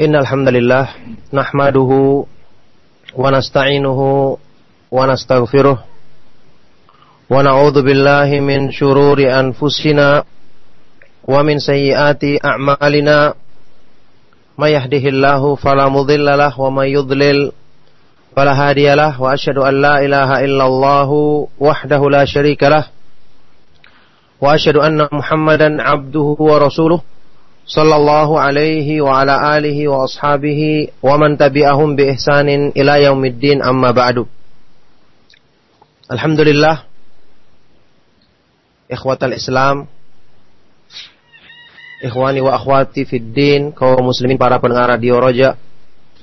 إن الحمد لله نحمده ونستعينه ونستغفره ونعوذ بالله من شرور أنفسنا ومن سيئات أعمالنا ما يهده الله فلا مضل له وما يضلل فلا هادي له وأشهد أن لا إله إلا الله وحده لا شريك له وأشهد أن محمدا عبده ورسوله sallallahu alaihi wa ala alihi wa ashabihi wa man tabi'ahum bi ihsanin ila yaumiddin amma ba'du. Alhamdulillah ikhwatal Islam ikhwani wa akhwati fid din kaum muslimin para pendengar radio Roja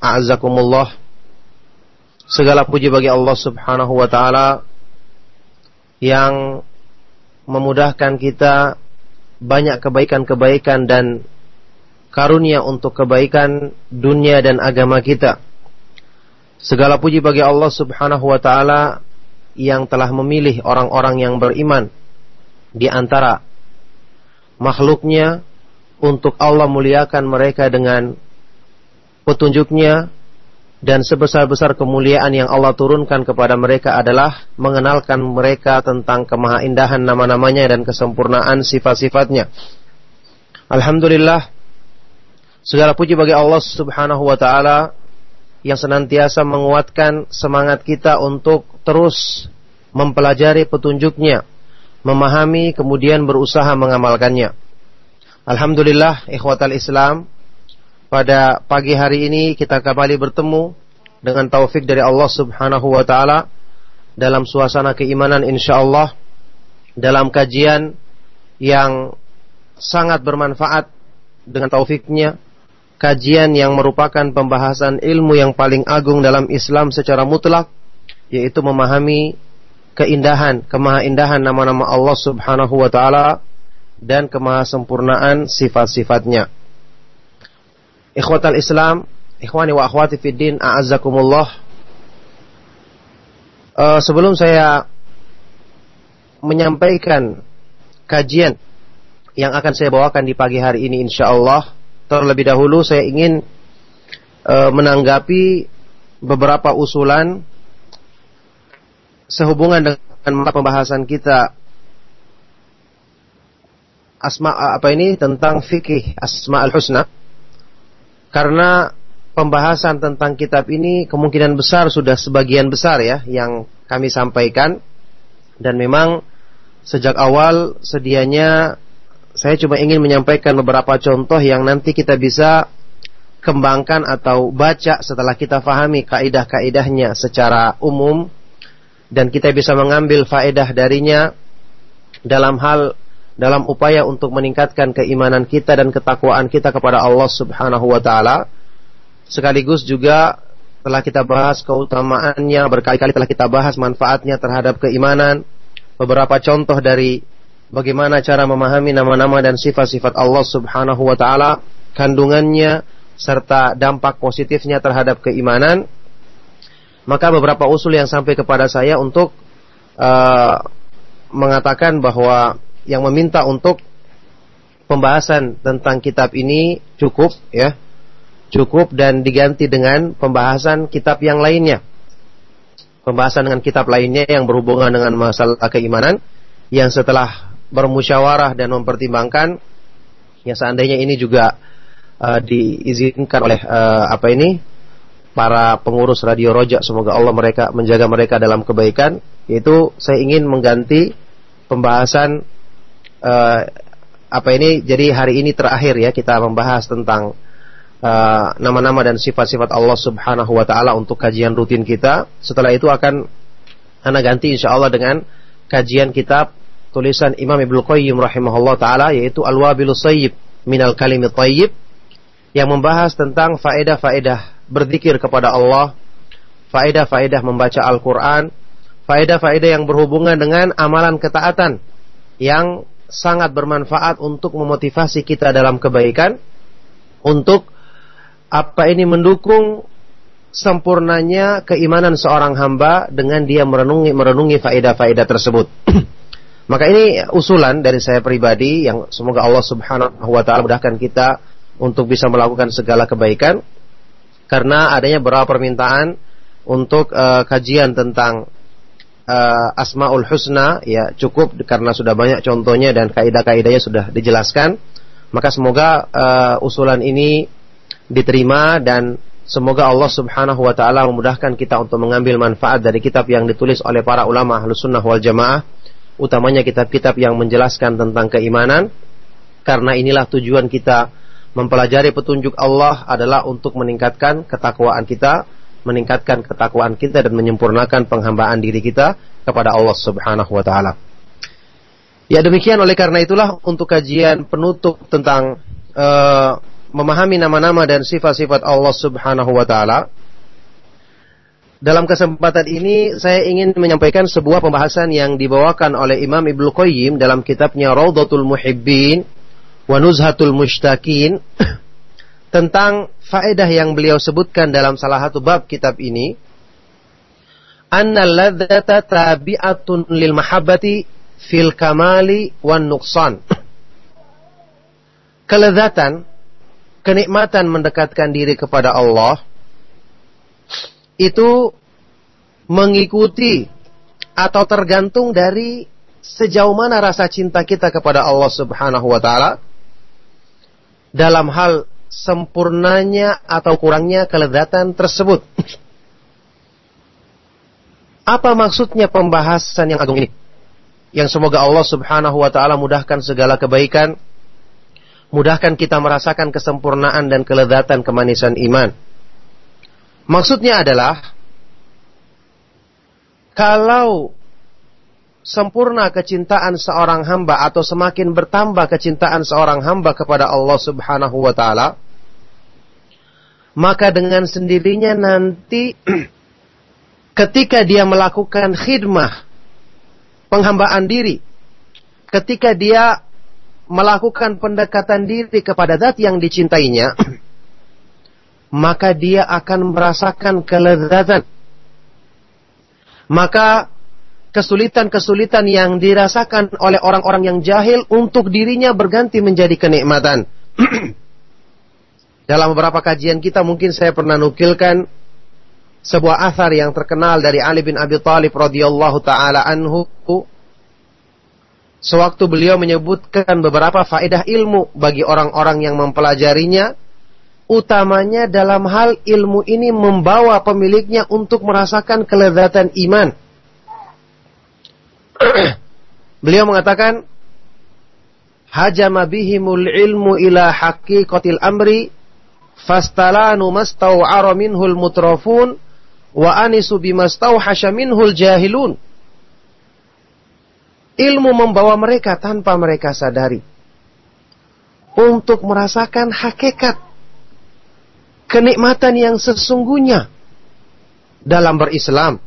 a'azzakumullah segala puji bagi Allah Subhanahu wa taala yang memudahkan kita banyak kebaikan-kebaikan dan karunia untuk kebaikan dunia dan agama kita. Segala puji bagi Allah Subhanahu wa taala yang telah memilih orang-orang yang beriman di antara makhluknya untuk Allah muliakan mereka dengan petunjuknya dan sebesar-besar kemuliaan yang Allah turunkan kepada mereka adalah mengenalkan mereka tentang kemahaindahan nama-namanya dan kesempurnaan sifat-sifatnya. Alhamdulillah Segala puji bagi Allah Subhanahu wa taala yang senantiasa menguatkan semangat kita untuk terus mempelajari petunjuknya, memahami kemudian berusaha mengamalkannya. Alhamdulillah ikhwatal Islam pada pagi hari ini kita kembali bertemu dengan taufik dari Allah Subhanahu wa taala dalam suasana keimanan insyaallah dalam kajian yang sangat bermanfaat dengan taufiknya kajian yang merupakan pembahasan ilmu yang paling agung dalam Islam secara mutlak yaitu memahami keindahan, kemahaindahan nama-nama Allah Subhanahu wa taala dan kemahasempurnaan sifat-sifatnya. Ikhwatal Islam, ikhwani wa akhwati fid din, a'azzakumullah. Uh, sebelum saya menyampaikan kajian yang akan saya bawakan di pagi hari ini insyaallah terlebih dahulu saya ingin e, menanggapi beberapa usulan sehubungan dengan pembahasan kita. Asma apa ini? Tentang fikih asma al husna. Karena pembahasan tentang kitab ini kemungkinan besar sudah sebagian besar ya yang kami sampaikan. Dan memang sejak awal sedianya saya cuma ingin menyampaikan beberapa contoh yang nanti kita bisa kembangkan atau baca setelah kita fahami kaidah-kaidahnya secara umum dan kita bisa mengambil faedah darinya dalam hal dalam upaya untuk meningkatkan keimanan kita dan ketakwaan kita kepada Allah Subhanahu wa taala. Sekaligus juga telah kita bahas keutamaannya, berkali-kali telah kita bahas manfaatnya terhadap keimanan. Beberapa contoh dari bagaimana cara memahami nama-nama dan sifat-sifat Allah Subhanahu wa taala, kandungannya serta dampak positifnya terhadap keimanan. Maka beberapa usul yang sampai kepada saya untuk uh, mengatakan bahwa yang meminta untuk pembahasan tentang kitab ini cukup ya. Cukup dan diganti dengan pembahasan kitab yang lainnya. Pembahasan dengan kitab lainnya yang berhubungan dengan masalah keimanan yang setelah bermusyawarah dan mempertimbangkan ya seandainya ini juga uh, diizinkan oleh uh, apa ini para pengurus radio Rojak semoga Allah mereka menjaga mereka dalam kebaikan yaitu saya ingin mengganti pembahasan uh, apa ini jadi hari ini terakhir ya kita membahas tentang nama-nama uh, dan sifat-sifat Allah Subhanahu wa taala untuk kajian rutin kita. Setelah itu akan anda ganti insya Allah dengan kajian kitab tulisan Imam Ibnu Qayyim rahimahullah taala yaitu Al-Wabilus Sayyib minal kalimit thayyib yang membahas tentang faedah-faedah berzikir kepada Allah, faedah-faedah membaca Al-Qur'an, faedah-faedah yang berhubungan dengan amalan ketaatan yang sangat bermanfaat untuk memotivasi kita dalam kebaikan untuk apa ini mendukung sempurnanya keimanan seorang hamba dengan dia merenungi merenungi faedah-faedah tersebut. Maka ini usulan dari saya pribadi yang semoga Allah Subhanahu wa taala mudahkan kita untuk bisa melakukan segala kebaikan. Karena adanya beberapa permintaan untuk uh, kajian tentang uh, Asmaul Husna ya cukup karena sudah banyak contohnya dan kaidah-kaidahnya sudah dijelaskan. Maka semoga uh, usulan ini diterima dan semoga Allah Subhanahu wa taala memudahkan kita untuk mengambil manfaat dari kitab yang ditulis oleh para ulama Ahlus Sunnah wal Jamaah utamanya kitab-kitab yang menjelaskan tentang keimanan karena inilah tujuan kita mempelajari petunjuk Allah adalah untuk meningkatkan ketakwaan kita meningkatkan ketakwaan kita dan menyempurnakan penghambaan diri kita kepada Allah Subhanahu wa taala. Ya demikian oleh karena itulah untuk kajian penutup tentang uh, memahami nama-nama dan sifat-sifat Allah Subhanahu wa taala. Dalam kesempatan ini saya ingin menyampaikan sebuah pembahasan yang dibawakan oleh Imam Ibnu Qayyim dalam kitabnya Raudhatul Muhibbin wa Nuzhatul Mushtaqin tentang faedah yang beliau sebutkan dalam salah satu bab kitab ini. Anna ladzata tabi'atun lil mahabbati fil kamali wan nuqsan. Kelezatan kenikmatan mendekatkan diri kepada Allah itu mengikuti atau tergantung dari sejauh mana rasa cinta kita kepada Allah Subhanahu wa taala dalam hal sempurnanya atau kurangnya kelezatan tersebut. Apa maksudnya pembahasan yang agung ini? Yang semoga Allah Subhanahu wa taala mudahkan segala kebaikan, mudahkan kita merasakan kesempurnaan dan kelezatan kemanisan iman. Maksudnya adalah kalau sempurna kecintaan seorang hamba atau semakin bertambah kecintaan seorang hamba kepada Allah Subhanahu wa taala, maka dengan sendirinya nanti ketika dia melakukan khidmah penghambaan diri, ketika dia melakukan pendekatan diri kepada zat yang dicintainya, maka dia akan merasakan kelezatan. Maka kesulitan-kesulitan yang dirasakan oleh orang-orang yang jahil untuk dirinya berganti menjadi kenikmatan. Dalam beberapa kajian kita mungkin saya pernah nukilkan sebuah athar yang terkenal dari Ali bin Abi Thalib radhiyallahu taala anhu sewaktu beliau menyebutkan beberapa faedah ilmu bagi orang-orang yang mempelajarinya utamanya dalam hal ilmu ini membawa pemiliknya untuk merasakan kelezatan iman beliau mengatakan hajama bihimul ilmu ila haqiqatil amri fastalanu mastaw'ara minhul mutrafun wa anisu bimastawhasha minhul jahilun. Ilmu membawa mereka tanpa mereka sadari untuk merasakan hakikat kenikmatan yang sesungguhnya dalam berislam,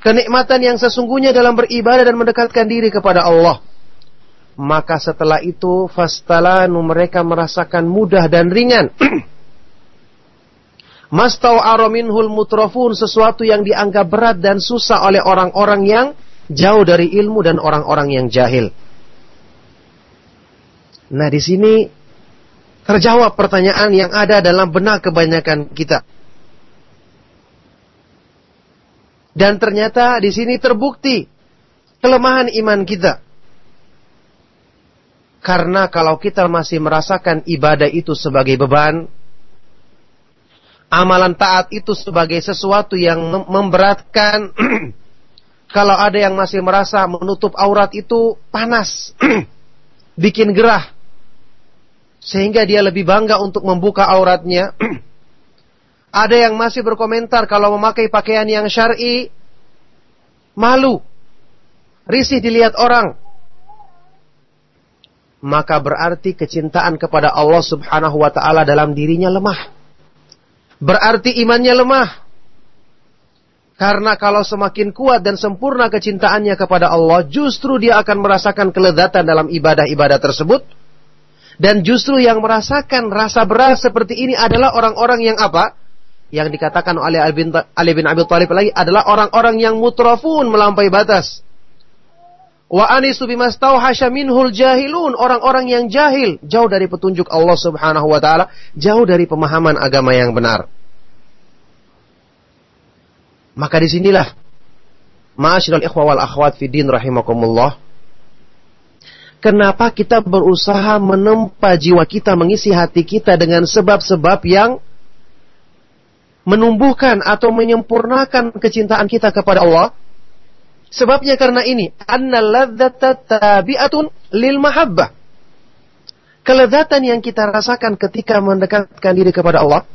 kenikmatan yang sesungguhnya dalam beribadah dan mendekatkan diri kepada Allah. Maka setelah itu fastalanu mereka merasakan mudah dan ringan Mastau arominhul mutrofun sesuatu yang dianggap berat dan susah oleh orang-orang yang jauh dari ilmu dan orang-orang yang jahil. Nah di sini terjawab pertanyaan yang ada dalam benak kebanyakan kita. Dan ternyata di sini terbukti kelemahan iman kita. Karena kalau kita masih merasakan ibadah itu sebagai beban, amalan taat itu sebagai sesuatu yang memberatkan. Kalau ada yang masih merasa menutup aurat itu panas, bikin gerah, sehingga dia lebih bangga untuk membuka auratnya. ada yang masih berkomentar kalau memakai pakaian yang syar'i malu, risih dilihat orang. Maka berarti kecintaan kepada Allah Subhanahu wa taala dalam dirinya lemah berarti imannya lemah. Karena kalau semakin kuat dan sempurna kecintaannya kepada Allah, justru dia akan merasakan kelezatan dalam ibadah-ibadah tersebut. Dan justru yang merasakan rasa berat seperti ini adalah orang-orang yang apa? Yang dikatakan oleh Ali bin, Abi Thalib lagi adalah orang-orang yang mutrafun melampaui batas. Wa anisu bimastauhasya minhul jahilun. Orang-orang yang jahil. Jauh dari petunjuk Allah subhanahu wa ta'ala. Jauh dari pemahaman agama yang benar. Maka di sinilah. Ma'asyiral ikhwa wal akhwat fi din rahimakumullah. Kenapa kita berusaha menempa jiwa kita, mengisi hati kita dengan sebab-sebab yang menumbuhkan atau menyempurnakan kecintaan kita kepada Allah? Sebabnya karena ini, tabi'atun lil mahabbah. Kelezatan yang kita rasakan ketika mendekatkan diri kepada Allah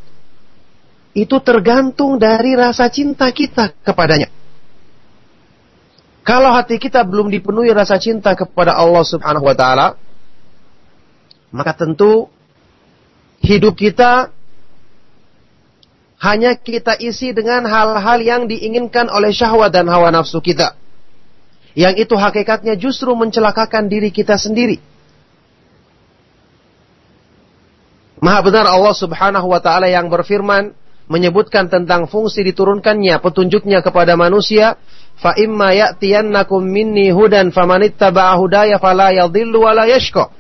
itu tergantung dari rasa cinta kita kepadanya. Kalau hati kita belum dipenuhi rasa cinta kepada Allah Subhanahu wa taala, maka tentu hidup kita hanya kita isi dengan hal-hal yang diinginkan oleh syahwat dan hawa nafsu kita. Yang itu hakikatnya justru mencelakakan diri kita sendiri. Maha benar Allah subhanahu wa ta'ala yang berfirman menyebutkan tentang fungsi diturunkannya petunjuknya kepada manusia fa imma ya'tiyannakum minni hudan famanittaba'a hudaya fala yadhillu wa la yashqa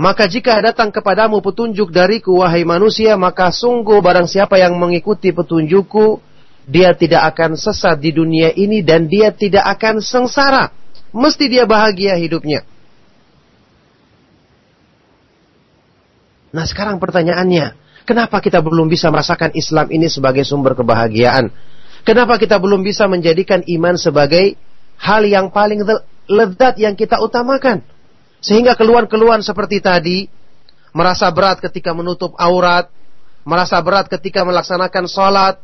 maka jika datang kepadamu petunjuk dariku wahai manusia maka sungguh barang siapa yang mengikuti petunjukku dia tidak akan sesat di dunia ini dan dia tidak akan sengsara. Mesti dia bahagia hidupnya. Nah sekarang pertanyaannya, kenapa kita belum bisa merasakan Islam ini sebagai sumber kebahagiaan? Kenapa kita belum bisa menjadikan iman sebagai hal yang paling lezat yang kita utamakan? Sehingga keluhan-keluhan seperti tadi, merasa berat ketika menutup aurat, merasa berat ketika melaksanakan sholat,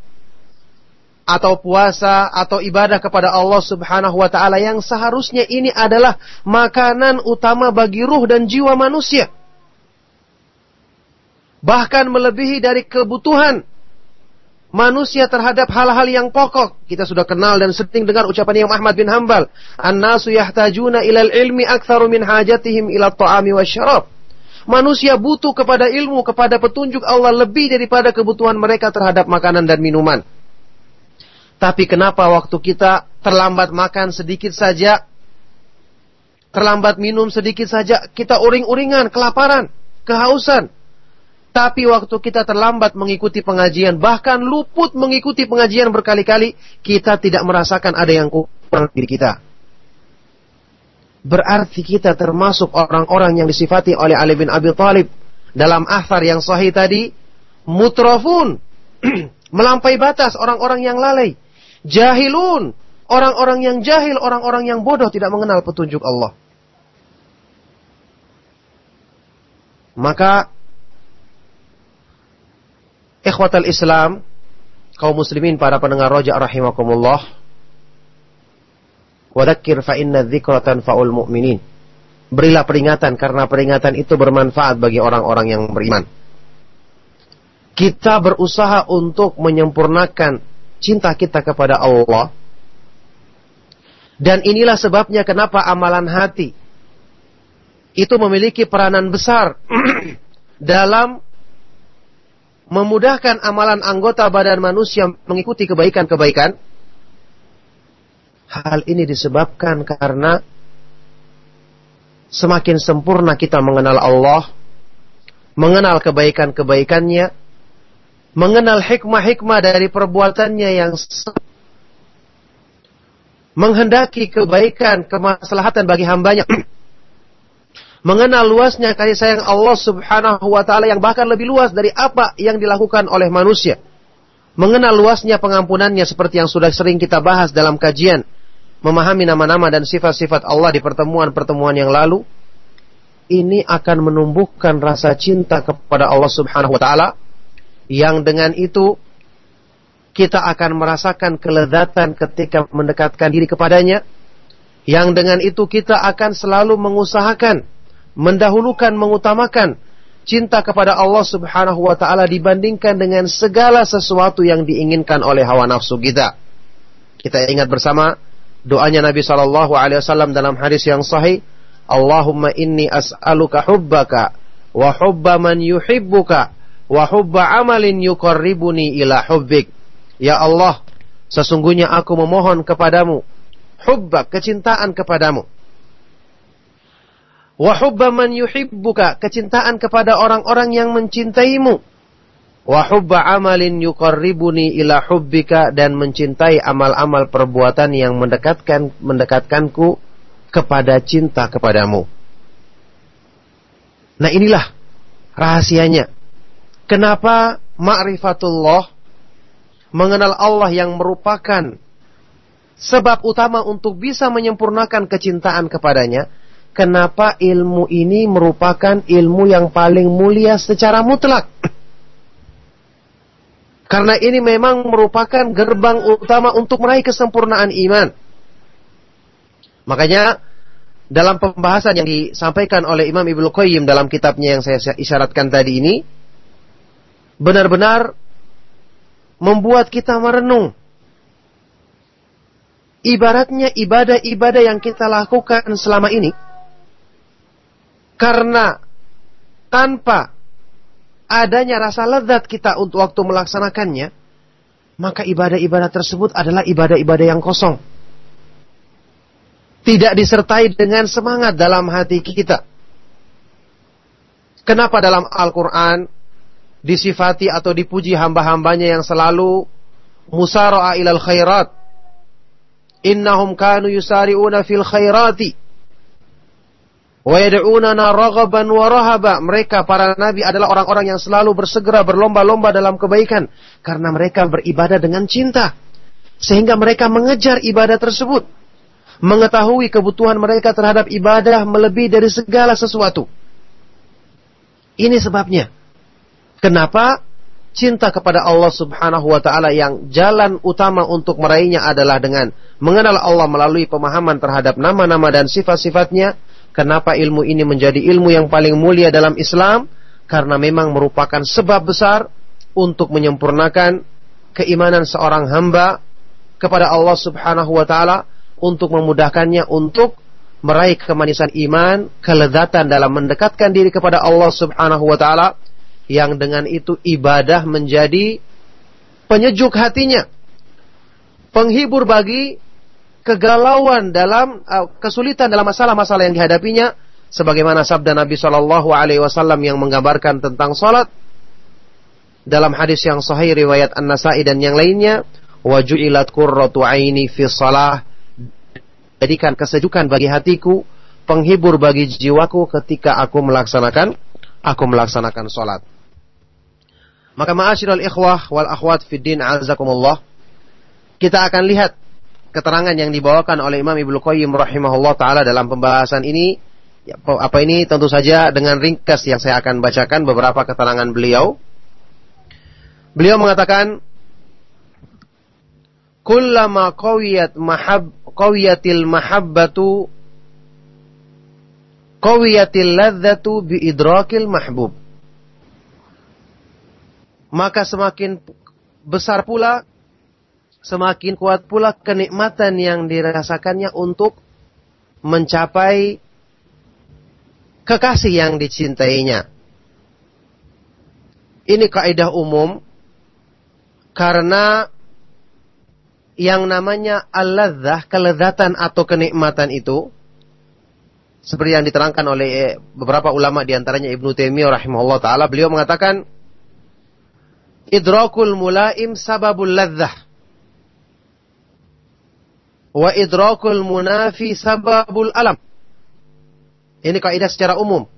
atau puasa atau ibadah kepada Allah Subhanahu wa taala yang seharusnya ini adalah makanan utama bagi ruh dan jiwa manusia. Bahkan melebihi dari kebutuhan manusia terhadap hal-hal yang pokok. Kita sudah kenal dan sering dengar ucapan Imam Ahmad bin Hambal, "An-nasu yahtajuna ilal ilmi aktsaru min hajatihim ila ta'ami wasyarab." Manusia butuh kepada ilmu, kepada petunjuk Allah lebih daripada kebutuhan mereka terhadap makanan dan minuman. Tapi kenapa waktu kita terlambat makan sedikit saja, terlambat minum sedikit saja, kita uring-uringan, kelaparan, kehausan. Tapi waktu kita terlambat mengikuti pengajian, bahkan luput mengikuti pengajian berkali-kali, kita tidak merasakan ada yang kurang diri kita. Berarti kita termasuk orang-orang yang disifati oleh Ali bin Abi Thalib dalam athar yang sahih tadi, mutrafun, melampaui batas orang-orang yang lalai Jahilun. Orang-orang yang jahil, orang-orang yang bodoh tidak mengenal petunjuk Allah. Maka ikhwatal Islam, kaum muslimin para pendengar rojak rahimakumullah, wadakir fa inna dzikra tanfa'ul mu'minin. Berilah peringatan karena peringatan itu bermanfaat bagi orang-orang yang beriman. Kita berusaha untuk menyempurnakan cinta kita kepada Allah. Dan inilah sebabnya kenapa amalan hati itu memiliki peranan besar dalam memudahkan amalan anggota badan manusia mengikuti kebaikan-kebaikan. Hal ini disebabkan karena semakin sempurna kita mengenal Allah, mengenal kebaikan-kebaikannya, mengenal hikmah-hikmah dari perbuatannya yang menghendaki kebaikan, kemaslahatan bagi hambanya. mengenal luasnya kasih sayang Allah subhanahu wa ta'ala yang bahkan lebih luas dari apa yang dilakukan oleh manusia. Mengenal luasnya pengampunannya seperti yang sudah sering kita bahas dalam kajian. Memahami nama-nama dan sifat-sifat Allah di pertemuan-pertemuan yang lalu. Ini akan menumbuhkan rasa cinta kepada Allah subhanahu wa ta'ala yang dengan itu kita akan merasakan kelezatan ketika mendekatkan diri kepadanya, yang dengan itu kita akan selalu mengusahakan, mendahulukan, mengutamakan cinta kepada Allah Subhanahu wa taala dibandingkan dengan segala sesuatu yang diinginkan oleh hawa nafsu kita. Kita ingat bersama doanya Nabi sallallahu alaihi wasallam dalam hadis yang sahih, Allahumma inni as'aluka hubbaka wa hubba man yuhibbuka wa hubba amalin yuqarribuni ila hubbik. Ya Allah, sesungguhnya aku memohon kepadamu hubbak, kecintaan kepadamu. Wa hubba man yuhibbuka, kecintaan kepada orang-orang yang mencintaimu. Wa hubba amalin yuqarribuni ila hubbika dan mencintai amal-amal perbuatan yang mendekatkan mendekatkanku kepada cinta kepadamu. Nah inilah rahasianya. Kenapa ma'rifatullah mengenal Allah yang merupakan sebab utama untuk bisa menyempurnakan kecintaan kepadanya. Kenapa ilmu ini merupakan ilmu yang paling mulia secara mutlak? Karena ini memang merupakan gerbang utama untuk meraih kesempurnaan iman. Makanya dalam pembahasan yang disampaikan oleh Imam Ibnu Qayyim dalam kitabnya yang saya isyaratkan tadi ini benar-benar membuat kita merenung. Ibaratnya ibadah-ibadah yang kita lakukan selama ini karena tanpa adanya rasa lezat kita untuk waktu melaksanakannya, maka ibadah-ibadah tersebut adalah ibadah-ibadah yang kosong. Tidak disertai dengan semangat dalam hati kita. Kenapa dalam Al-Quran disifati atau dipuji hamba-hambanya yang selalu musara'a ilal khairat. Innahum kanu yusari'una fil khairati. Raghaban wa. Mereka para nabi adalah orang-orang yang selalu bersegera berlomba-lomba dalam kebaikan karena mereka beribadah dengan cinta. Sehingga mereka mengejar ibadah tersebut. Mengetahui kebutuhan mereka terhadap ibadah melebihi dari segala sesuatu. Ini sebabnya Kenapa? Cinta kepada Allah Subhanahu wa taala yang jalan utama untuk meraihnya adalah dengan mengenal Allah melalui pemahaman terhadap nama-nama dan sifat-sifatnya. Kenapa ilmu ini menjadi ilmu yang paling mulia dalam Islam? Karena memang merupakan sebab besar untuk menyempurnakan keimanan seorang hamba kepada Allah Subhanahu wa taala untuk memudahkannya untuk meraih kemanisan iman, kelezatan dalam mendekatkan diri kepada Allah Subhanahu wa taala yang dengan itu ibadah menjadi penyejuk hatinya, penghibur bagi kegalauan dalam uh, kesulitan dalam masalah-masalah yang dihadapinya sebagaimana sabda Nabi Shallallahu alaihi wasallam yang menggambarkan tentang salat dalam hadis yang sahih riwayat An-Nasa'i dan yang lainnya wajulat qurratu aini fi salah jadikan kesejukan bagi hatiku penghibur bagi jiwaku ketika aku melaksanakan aku melaksanakan salat maka ma'asyiral ikhwah wal akhwat fid din azakumullah. Kita akan lihat keterangan yang dibawakan oleh Imam Ibnu Qayyim rahimahullah taala dalam pembahasan ini. Ya, apa ini tentu saja dengan ringkas yang saya akan bacakan beberapa keterangan beliau. Beliau mengatakan kullama qawiyat mahab qawiyatil mahabbatu qawiyatil ladzatu bi idrakil mahbub maka semakin besar pula, semakin kuat pula kenikmatan yang dirasakannya untuk mencapai kekasih yang dicintainya. Ini kaidah umum karena yang namanya al-ladzah, kelezatan atau kenikmatan itu seperti yang diterangkan oleh beberapa ulama di antaranya Ibnu Taimiyah rahimahullah taala beliau mengatakan idrakul mulaim sababul ladzah wa idrakul munafi sababul alam. Ini kaidah secara umum.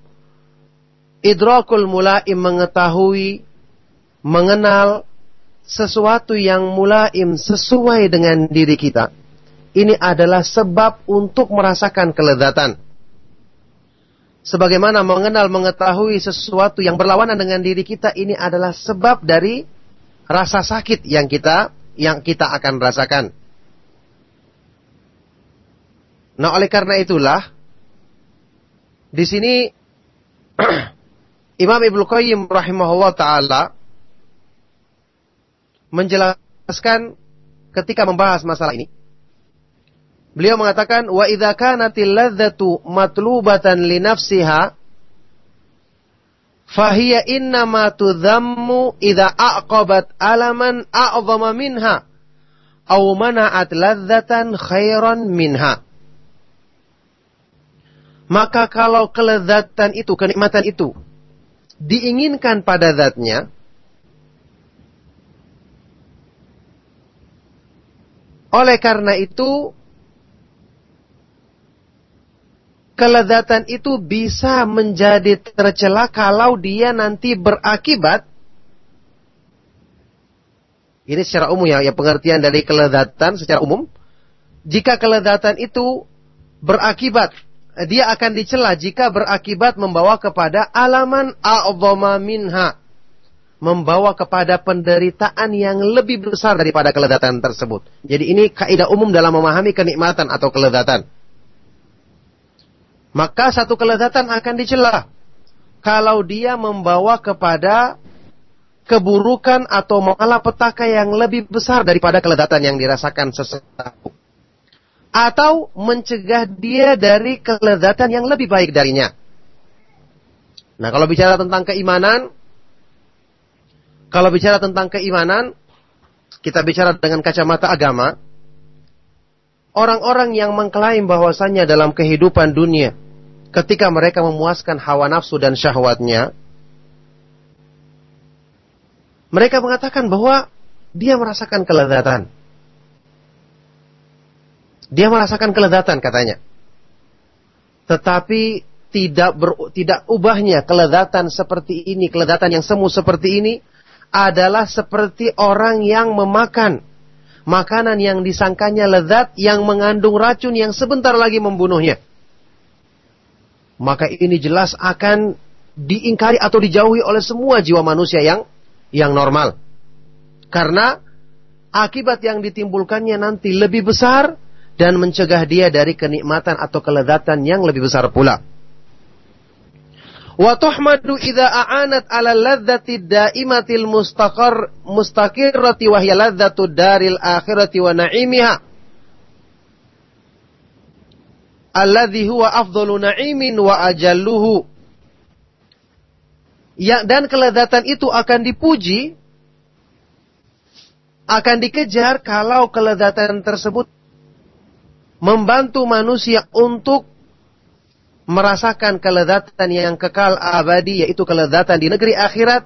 Idrakul mulaim mengetahui, mengenal sesuatu yang mulaim sesuai dengan diri kita. Ini adalah sebab untuk merasakan kelezatan sebagaimana mengenal mengetahui sesuatu yang berlawanan dengan diri kita ini adalah sebab dari rasa sakit yang kita yang kita akan rasakan. Nah, oleh karena itulah di sini Imam Ibnu Qayyim rahimahullah taala menjelaskan ketika membahas masalah ini Beliau mengatakan wa idza kanatil ladzatu matlubatan li nafsiha fahiya innama tudhammu idza aqabat alaman a'zama minha au mana'at ladzatan khairan minha. Maka kalau kelezatan itu, kenikmatan itu diinginkan pada zatnya, oleh karena itu kelezatan itu bisa menjadi tercela kalau dia nanti berakibat ini secara umum ya, ya pengertian dari kelezatan secara umum. Jika kelezatan itu berakibat, dia akan dicela jika berakibat membawa kepada alaman a'zama minha. Membawa kepada penderitaan yang lebih besar daripada kelezatan tersebut. Jadi ini kaidah umum dalam memahami kenikmatan atau kelezatan. Maka satu kelezatan akan dicela kalau dia membawa kepada keburukan atau malapetaka yang lebih besar daripada kelezatan yang dirasakan sesuatu. Atau mencegah dia dari kelezatan yang lebih baik darinya. Nah, kalau bicara tentang keimanan, kalau bicara tentang keimanan, kita bicara dengan kacamata agama, orang-orang yang mengklaim bahwasanya dalam kehidupan dunia, ketika mereka memuaskan hawa nafsu dan syahwatnya, mereka mengatakan bahwa dia merasakan kelezatan. Dia merasakan kelezatan katanya. Tetapi tidak ber, tidak ubahnya kelezatan seperti ini, kelezatan yang semu seperti ini adalah seperti orang yang memakan makanan yang disangkanya lezat yang mengandung racun yang sebentar lagi membunuhnya. Maka ini jelas akan diingkari atau dijauhi oleh semua jiwa manusia yang yang normal. Karena akibat yang ditimbulkannya nanti lebih besar dan mencegah dia dari kenikmatan atau kelezatan yang lebih besar pula. Wa tuhmadu idza a'anat 'ala ladzati daimatil mustaqar mustaqirrati wa hiya ladzatu daril akhirati wa na'imiha. Alladhi huwa afdalu na'imin wa ajalluhu ya, dan kelezatan itu akan dipuji, akan dikejar kalau kelezatan tersebut membantu manusia untuk merasakan kelezatan yang kekal abadi, yaitu kelezatan di negeri akhirat,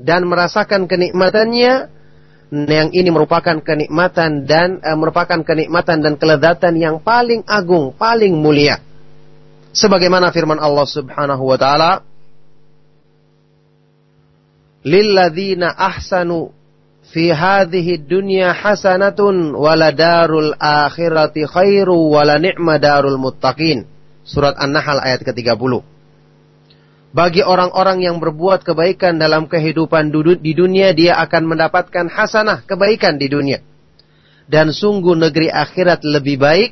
dan merasakan kenikmatannya, yang ini merupakan kenikmatan dan e, merupakan kenikmatan dan kelezatan yang paling agung, paling mulia. Sebagaimana firman Allah Subhanahu wa taala, lilladzina ahsanu fi hadhihi dunya hasanatun waladarul akhirati khairu wala ni'ma darul muttaqin. Surat An-Nahl ayat ke-30. Bagi orang-orang yang berbuat kebaikan dalam kehidupan di dunia, dia akan mendapatkan hasanah, kebaikan di dunia. Dan sungguh negeri akhirat lebih baik,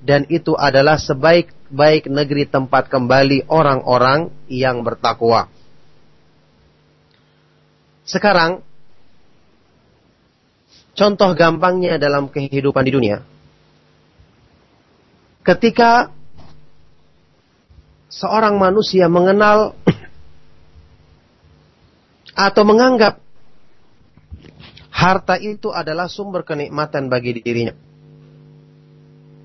dan itu adalah sebaik-baik negeri tempat kembali orang-orang yang bertakwa. Sekarang, contoh gampangnya dalam kehidupan di dunia. Ketika seorang manusia mengenal atau menganggap harta itu adalah sumber kenikmatan bagi dirinya.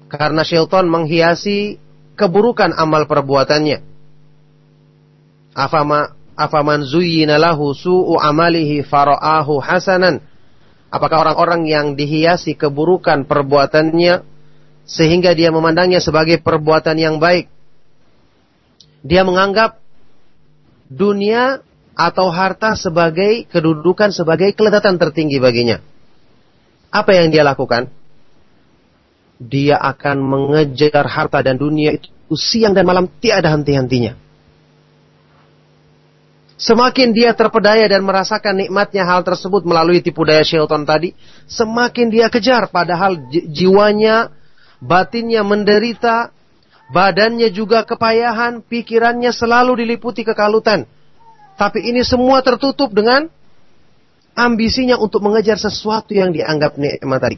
Karena syaitan menghiasi keburukan amal perbuatannya. Afama afaman zuyyina lahu su'u amalihi fara'ahu hasanan apakah orang-orang yang dihiasi keburukan perbuatannya sehingga dia memandangnya sebagai perbuatan yang baik? Dia menganggap dunia atau harta sebagai kedudukan sebagai kelezatan tertinggi baginya. Apa yang dia lakukan? Dia akan mengejar harta dan dunia itu siang dan malam tiada henti-hentinya Semakin dia terpedaya dan merasakan nikmatnya hal tersebut melalui tipu daya syaitan tadi, semakin dia kejar padahal jiwanya, batinnya menderita, badannya juga kepayahan, pikirannya selalu diliputi kekalutan. Tapi ini semua tertutup dengan ambisinya untuk mengejar sesuatu yang dianggap nikmat tadi.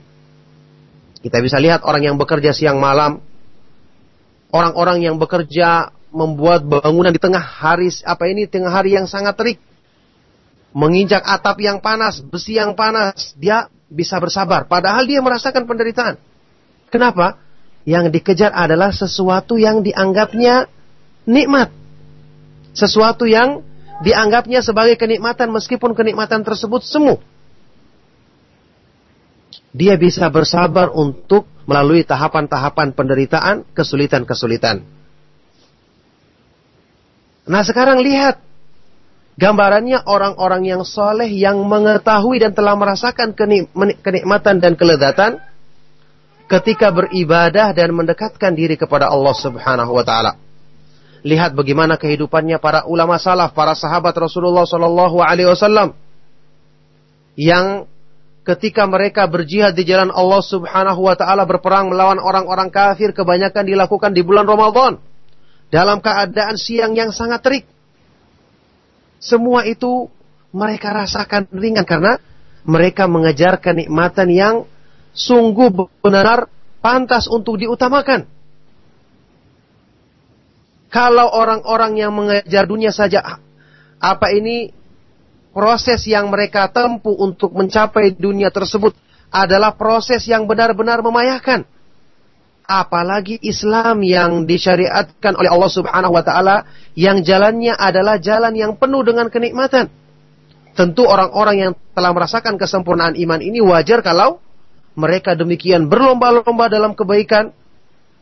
Kita bisa lihat orang yang bekerja siang malam, orang-orang yang bekerja membuat bangunan di tengah hari apa ini tengah hari yang sangat terik menginjak atap yang panas, besi yang panas, dia bisa bersabar. Padahal dia merasakan penderitaan. Kenapa? Yang dikejar adalah sesuatu yang dianggapnya nikmat. Sesuatu yang dianggapnya sebagai kenikmatan meskipun kenikmatan tersebut semu. Dia bisa bersabar untuk melalui tahapan-tahapan penderitaan, kesulitan-kesulitan. Nah sekarang lihat gambarannya orang-orang yang soleh yang mengetahui dan telah merasakan kenikmatan dan kelezatan ketika beribadah dan mendekatkan diri kepada Allah Subhanahu wa taala. Lihat bagaimana kehidupannya para ulama salaf, para sahabat Rasulullah sallallahu alaihi wasallam yang ketika mereka berjihad di jalan Allah Subhanahu wa taala berperang melawan orang-orang kafir kebanyakan dilakukan di bulan Ramadan dalam keadaan siang yang sangat terik. Semua itu mereka rasakan ringan karena mereka mengejar kenikmatan yang sungguh benar pantas untuk diutamakan. Kalau orang-orang yang mengejar dunia saja, apa ini proses yang mereka tempuh untuk mencapai dunia tersebut adalah proses yang benar-benar memayahkan. Apalagi Islam yang disyariatkan oleh Allah Subhanahu wa taala yang jalannya adalah jalan yang penuh dengan kenikmatan. Tentu orang-orang yang telah merasakan kesempurnaan iman ini wajar kalau mereka demikian berlomba-lomba dalam kebaikan,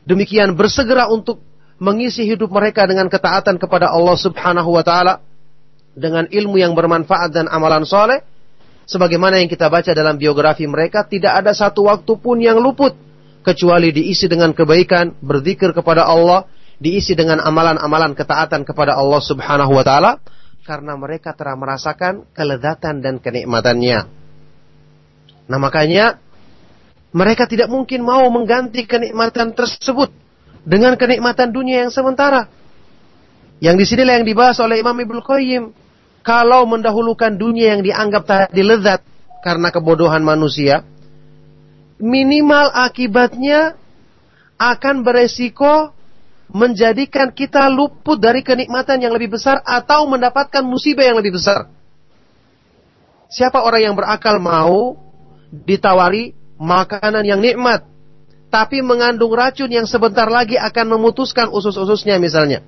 demikian bersegera untuk mengisi hidup mereka dengan ketaatan kepada Allah Subhanahu wa taala dengan ilmu yang bermanfaat dan amalan soleh sebagaimana yang kita baca dalam biografi mereka tidak ada satu waktu pun yang luput kecuali diisi dengan kebaikan, berzikir kepada Allah, diisi dengan amalan-amalan ketaatan kepada Allah Subhanahu wa taala karena mereka telah merasakan kelezatan dan kenikmatannya. Nah, makanya mereka tidak mungkin mau mengganti kenikmatan tersebut dengan kenikmatan dunia yang sementara. Yang di sinilah yang dibahas oleh Imam Ibnu Qayyim. Kalau mendahulukan dunia yang dianggap tadi lezat karena kebodohan manusia, minimal akibatnya akan beresiko menjadikan kita luput dari kenikmatan yang lebih besar atau mendapatkan musibah yang lebih besar. Siapa orang yang berakal mau ditawari makanan yang nikmat, tapi mengandung racun yang sebentar lagi akan memutuskan usus-ususnya misalnya.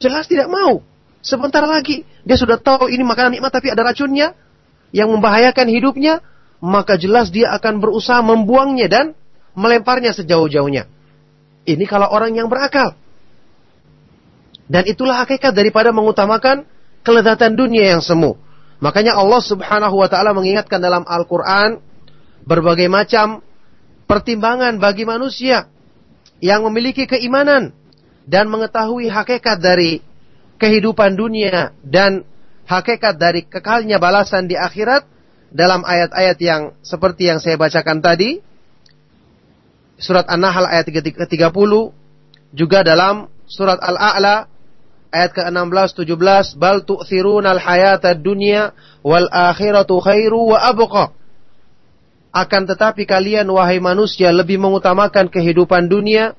Jelas tidak mau. Sebentar lagi dia sudah tahu ini makanan nikmat tapi ada racunnya yang membahayakan hidupnya, maka jelas dia akan berusaha membuangnya dan melemparnya sejauh-jauhnya. Ini kalau orang yang berakal. Dan itulah hakikat daripada mengutamakan kelezatan dunia yang semu. Makanya Allah Subhanahu wa taala mengingatkan dalam Al-Qur'an berbagai macam pertimbangan bagi manusia yang memiliki keimanan dan mengetahui hakikat dari kehidupan dunia dan hakikat dari kekalnya balasan di akhirat dalam ayat-ayat yang seperti yang saya bacakan tadi surat An-Nahl ayat 30 juga dalam surat Al-A'la ayat ke-16 17 bal tu'thirunal hayatad dunya wal akhiratu khairu wa abqa akan tetapi kalian wahai manusia lebih mengutamakan kehidupan dunia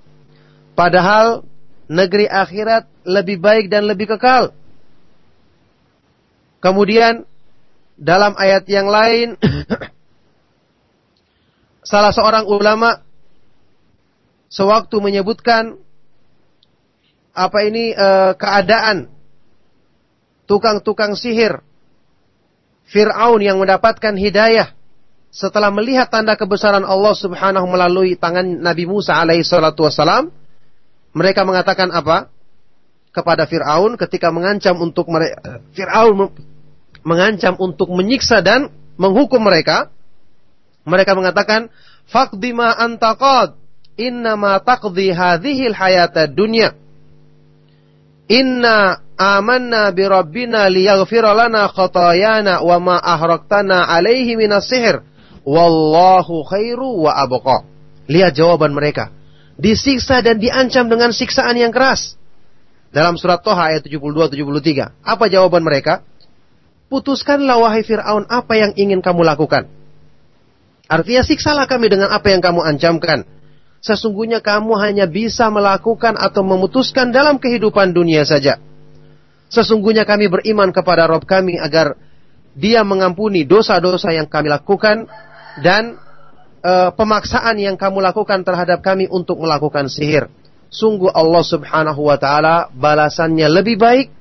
padahal negeri akhirat lebih baik dan lebih kekal. Kemudian dalam ayat yang lain salah seorang ulama sewaktu menyebutkan apa ini e, keadaan tukang-tukang sihir Fir'aun yang mendapatkan hidayah setelah melihat tanda kebesaran Allah Subhanahu melalui tangan Nabi Musa alaihi salatu wasalam, mereka mengatakan apa? Kepada Firaun ketika mengancam untuk mereka Firaun mengancam untuk menyiksa dan menghukum mereka, mereka mengatakan, "Faqdi ma antaqad, innama taqdi hadhihi hayata dunya." Inna amanna bi rabbina liyaghfira lana khatayana wa ma ahraktana alaihi minas sihr Wallahu khairu wa abqa. Lihat jawaban mereka. Disiksa dan diancam dengan siksaan yang keras. Dalam surat Toha ayat 72-73. Apa jawaban mereka? Putuskanlah wahai Fir'aun apa yang ingin kamu lakukan. Artinya siksalah kami dengan apa yang kamu ancamkan. Sesungguhnya kamu hanya bisa melakukan atau memutuskan dalam kehidupan dunia saja. Sesungguhnya kami beriman kepada Rob kami agar dia mengampuni dosa-dosa yang kami lakukan dan uh, pemaksaan yang kamu lakukan terhadap kami untuk melakukan sihir. Sungguh Allah Subhanahu wa taala balasannya lebih baik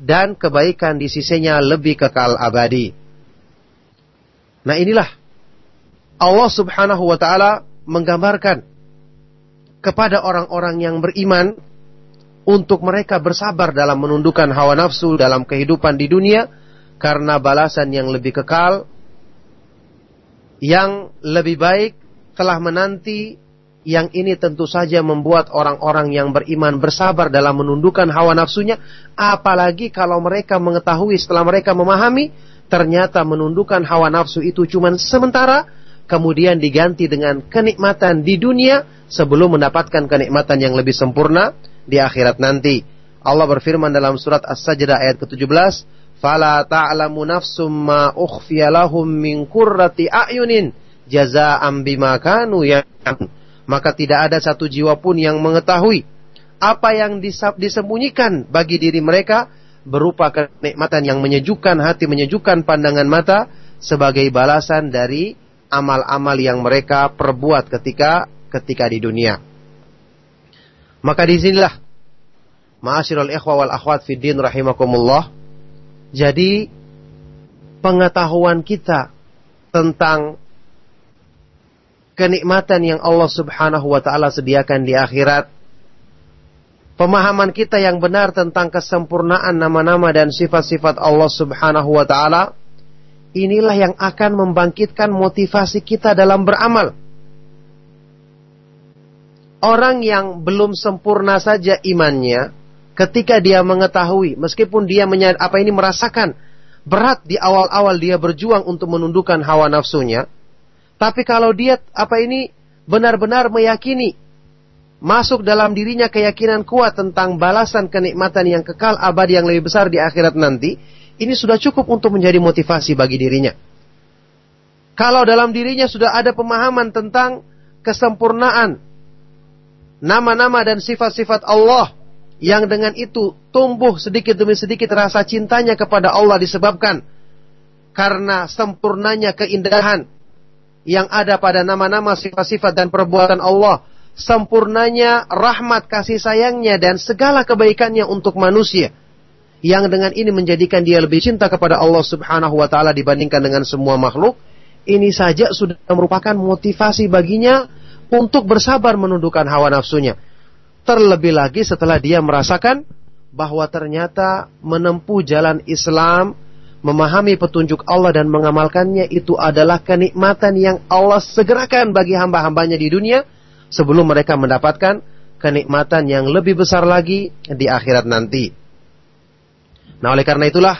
dan kebaikan di sisinya lebih kekal abadi. Nah, inilah Allah Subhanahu wa taala menggambarkan kepada orang-orang yang beriman untuk mereka bersabar dalam menundukkan hawa nafsu dalam kehidupan di dunia karena balasan yang lebih kekal yang lebih baik telah menanti yang ini tentu saja membuat orang-orang yang beriman bersabar dalam menundukkan hawa nafsunya. Apalagi kalau mereka mengetahui setelah mereka memahami ternyata menundukkan hawa nafsu itu cuma sementara kemudian diganti dengan kenikmatan di dunia sebelum mendapatkan kenikmatan yang lebih sempurna di akhirat nanti. Allah berfirman dalam surat As-Sajdah ayat ke-17 fala ta'lamu nafsum ma ukhfiya lahum min qurrati a'yunin jazaa'an bima kanu maka tidak ada satu jiwa pun yang mengetahui apa yang disembunyikan bagi diri mereka berupa kenikmatan yang menyejukkan hati, menyejukkan pandangan mata sebagai balasan dari amal-amal yang mereka perbuat ketika ketika di dunia. Maka di sinilah ma'asyiral ikhwa wal akhwat fid din rahimakumullah jadi pengetahuan kita tentang kenikmatan yang Allah Subhanahu wa taala sediakan di akhirat pemahaman kita yang benar tentang kesempurnaan nama-nama dan sifat-sifat Allah Subhanahu wa taala inilah yang akan membangkitkan motivasi kita dalam beramal. Orang yang belum sempurna saja imannya, ketika dia mengetahui meskipun dia menyad, apa ini merasakan berat di awal-awal dia berjuang untuk menundukkan hawa nafsunya tapi kalau dia apa ini benar-benar meyakini masuk dalam dirinya keyakinan kuat tentang balasan kenikmatan yang kekal abadi yang lebih besar di akhirat nanti ini sudah cukup untuk menjadi motivasi bagi dirinya. Kalau dalam dirinya sudah ada pemahaman tentang kesempurnaan nama-nama dan sifat-sifat Allah yang dengan itu tumbuh sedikit demi sedikit rasa cintanya kepada Allah disebabkan karena sempurnanya keindahan yang ada pada nama-nama sifat-sifat dan perbuatan Allah, sempurnanya rahmat kasih sayangnya dan segala kebaikannya untuk manusia. Yang dengan ini menjadikan dia lebih cinta kepada Allah Subhanahu wa taala dibandingkan dengan semua makhluk, ini saja sudah merupakan motivasi baginya untuk bersabar menundukkan hawa nafsunya. Terlebih lagi setelah dia merasakan bahwa ternyata menempuh jalan Islam, memahami petunjuk Allah dan mengamalkannya itu adalah kenikmatan yang Allah segerakan bagi hamba-hambanya di dunia sebelum mereka mendapatkan kenikmatan yang lebih besar lagi di akhirat nanti. Nah, oleh karena itulah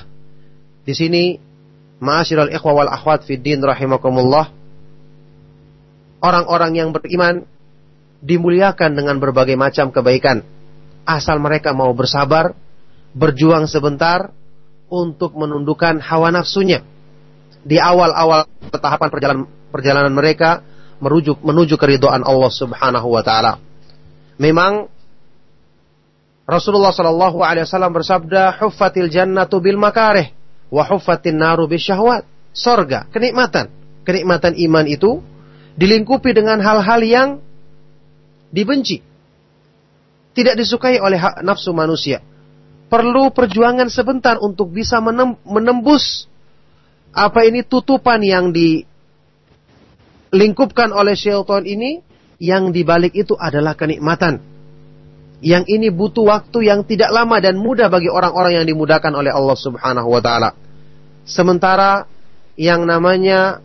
di sini ma'asyiral ikhwa wal akhwat fid din rahimakumullah orang-orang yang beriman dimuliakan dengan berbagai macam kebaikan. Asal mereka mau bersabar, berjuang sebentar untuk menundukkan hawa nafsunya. Di awal-awal tahapan perjalanan perjalanan mereka merujuk menuju keridoan Allah Subhanahu wa taala. Memang Rasulullah Shallallahu alaihi wasallam bersabda, "Huffatil jannatu bil makarih wa huffatin naru syahwat." Sorga, kenikmatan. Kenikmatan iman itu dilingkupi dengan hal-hal yang dibenci. Tidak disukai oleh nafsu manusia. Perlu perjuangan sebentar untuk bisa menembus apa ini tutupan yang dilingkupkan oleh syaitan ini yang dibalik itu adalah kenikmatan. Yang ini butuh waktu yang tidak lama dan mudah bagi orang-orang yang dimudahkan oleh Allah Subhanahu wa taala. Sementara yang namanya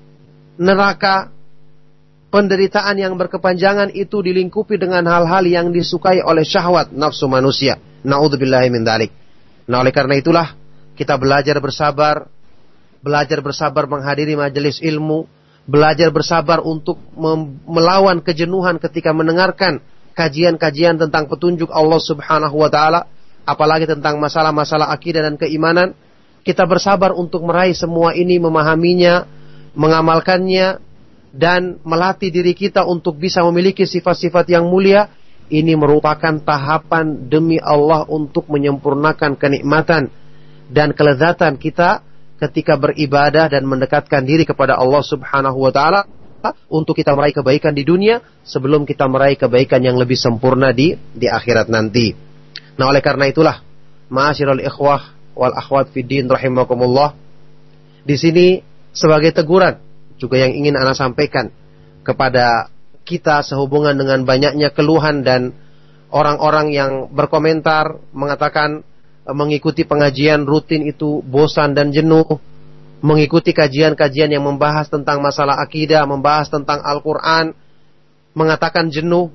neraka penderitaan yang berkepanjangan itu dilingkupi dengan hal-hal yang disukai oleh syahwat nafsu manusia. Nauzubillahi min dalik. Nah, oleh karena itulah kita belajar bersabar, belajar bersabar menghadiri majelis ilmu, belajar bersabar untuk melawan kejenuhan ketika mendengarkan kajian-kajian tentang petunjuk Allah Subhanahu wa taala, apalagi tentang masalah-masalah akidah dan keimanan. Kita bersabar untuk meraih semua ini, memahaminya, mengamalkannya, dan melatih diri kita untuk bisa memiliki sifat-sifat yang mulia, ini merupakan tahapan demi Allah untuk menyempurnakan kenikmatan dan kelezatan kita ketika beribadah dan mendekatkan diri kepada Allah Subhanahu wa taala untuk kita meraih kebaikan di dunia sebelum kita meraih kebaikan yang lebih sempurna di di akhirat nanti. Nah, oleh karena itulah, ma'asyiral ikhwah wal akhwat fiddin rahimakumullah. Di sini sebagai teguran juga yang ingin Anda sampaikan kepada kita sehubungan dengan banyaknya keluhan dan orang-orang yang berkomentar mengatakan e, mengikuti pengajian rutin itu bosan dan jenuh, mengikuti kajian-kajian yang membahas tentang masalah akidah, membahas tentang Al-Qur'an, mengatakan jenuh.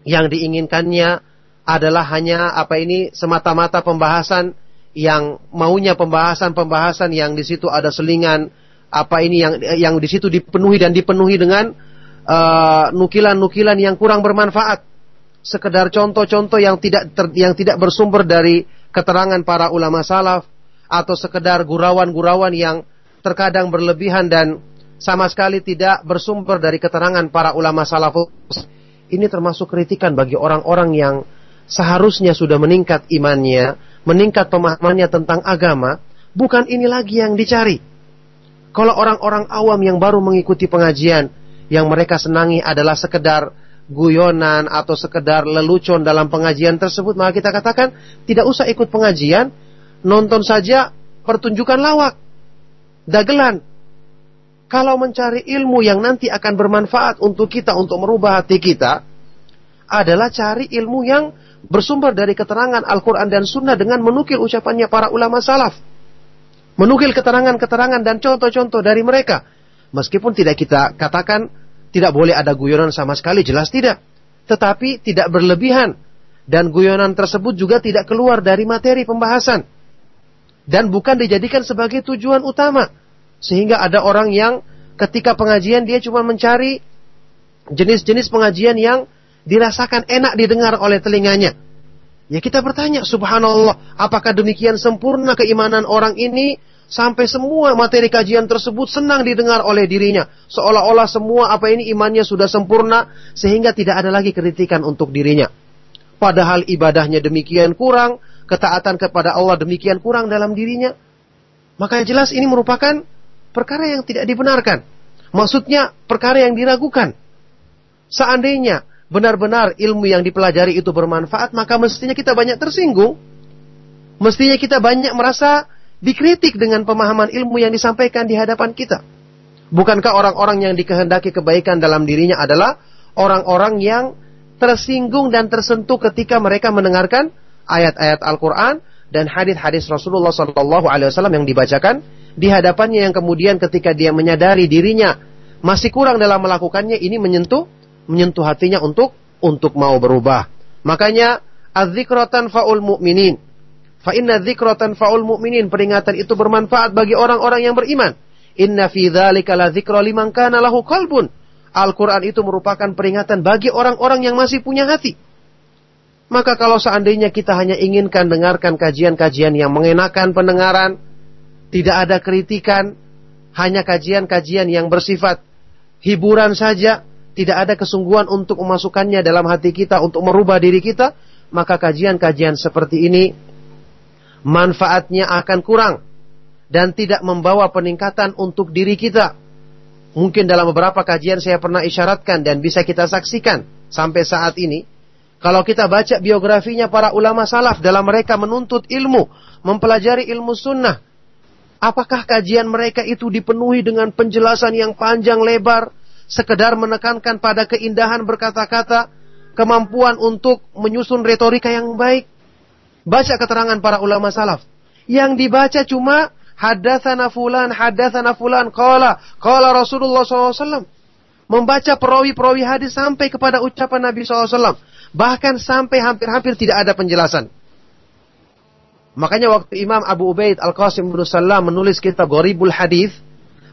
Yang diinginkannya adalah hanya apa ini semata-mata pembahasan yang maunya pembahasan-pembahasan yang di situ ada selingan apa ini yang yang di situ dipenuhi dan dipenuhi dengan uh, nukilan-nukilan uh, yang kurang bermanfaat. Sekedar contoh-contoh yang tidak ter, yang tidak bersumber dari keterangan para ulama salaf atau sekedar gurauan-gurauan yang terkadang berlebihan dan sama sekali tidak bersumber dari keterangan para ulama salaf. Ini termasuk kritikan bagi orang-orang yang seharusnya sudah meningkat imannya, meningkat pemahamannya tentang agama, bukan ini lagi yang dicari. Kalau orang-orang awam yang baru mengikuti pengajian, yang mereka senangi adalah sekedar guyonan atau sekedar lelucon dalam pengajian tersebut, maka kita katakan tidak usah ikut pengajian, nonton saja pertunjukan lawak, dagelan. Kalau mencari ilmu yang nanti akan bermanfaat untuk kita untuk merubah hati kita, adalah cari ilmu yang bersumber dari keterangan Al-Quran dan Sunnah dengan menukil ucapannya para ulama salaf. Menukil keterangan-keterangan dan contoh-contoh dari mereka. Meskipun tidak kita katakan tidak boleh ada guyonan sama sekali, jelas tidak. Tetapi tidak berlebihan. Dan guyonan tersebut juga tidak keluar dari materi pembahasan. Dan bukan dijadikan sebagai tujuan utama. Sehingga ada orang yang ketika pengajian dia cuma mencari jenis-jenis pengajian yang dirasakan enak didengar oleh telinganya. Ya kita bertanya, subhanallah, apakah demikian sempurna keimanan orang ini sampai semua materi kajian tersebut senang didengar oleh dirinya. Seolah-olah semua apa ini imannya sudah sempurna sehingga tidak ada lagi kritikan untuk dirinya. Padahal ibadahnya demikian kurang, ketaatan kepada Allah demikian kurang dalam dirinya. Maka jelas ini merupakan perkara yang tidak dibenarkan. Maksudnya perkara yang diragukan. Seandainya benar-benar ilmu yang dipelajari itu bermanfaat, maka mestinya kita banyak tersinggung. Mestinya kita banyak merasa dikritik dengan pemahaman ilmu yang disampaikan di hadapan kita. Bukankah orang-orang yang dikehendaki kebaikan dalam dirinya adalah orang-orang yang tersinggung dan tersentuh ketika mereka mendengarkan ayat-ayat Al-Quran dan hadis-hadis Rasulullah Sallallahu Alaihi Wasallam yang dibacakan di hadapannya yang kemudian ketika dia menyadari dirinya masih kurang dalam melakukannya ini menyentuh menyentuh hatinya untuk untuk mau berubah. Makanya azikratan faul mu'minin Fa inna dzikratan faul mu'minin. Peringatan itu bermanfaat bagi orang-orang yang beriman. Inna fi dzalika la dzikra liman kana lahu qalbun. Al-Quran itu merupakan peringatan bagi orang-orang yang masih punya hati. Maka kalau seandainya kita hanya inginkan dengarkan kajian-kajian yang mengenakan pendengaran, tidak ada kritikan, hanya kajian-kajian yang bersifat hiburan saja, tidak ada kesungguhan untuk memasukkannya dalam hati kita, untuk merubah diri kita, maka kajian-kajian seperti ini manfaatnya akan kurang dan tidak membawa peningkatan untuk diri kita. Mungkin dalam beberapa kajian saya pernah isyaratkan dan bisa kita saksikan sampai saat ini. Kalau kita baca biografinya para ulama salaf dalam mereka menuntut ilmu, mempelajari ilmu sunnah, apakah kajian mereka itu dipenuhi dengan penjelasan yang panjang lebar, sekedar menekankan pada keindahan berkata-kata, kemampuan untuk menyusun retorika yang baik, Baca keterangan para ulama salaf. Yang dibaca cuma hadatsana fulan, hadatsana fulan, qala, qala Rasulullah SAW. Membaca perawi-perawi hadis sampai kepada ucapan Nabi SAW. Bahkan sampai hampir-hampir tidak ada penjelasan. Makanya waktu Imam Abu Ubaid Al-Qasim bin Salam menulis kitab Gharibul Hadis,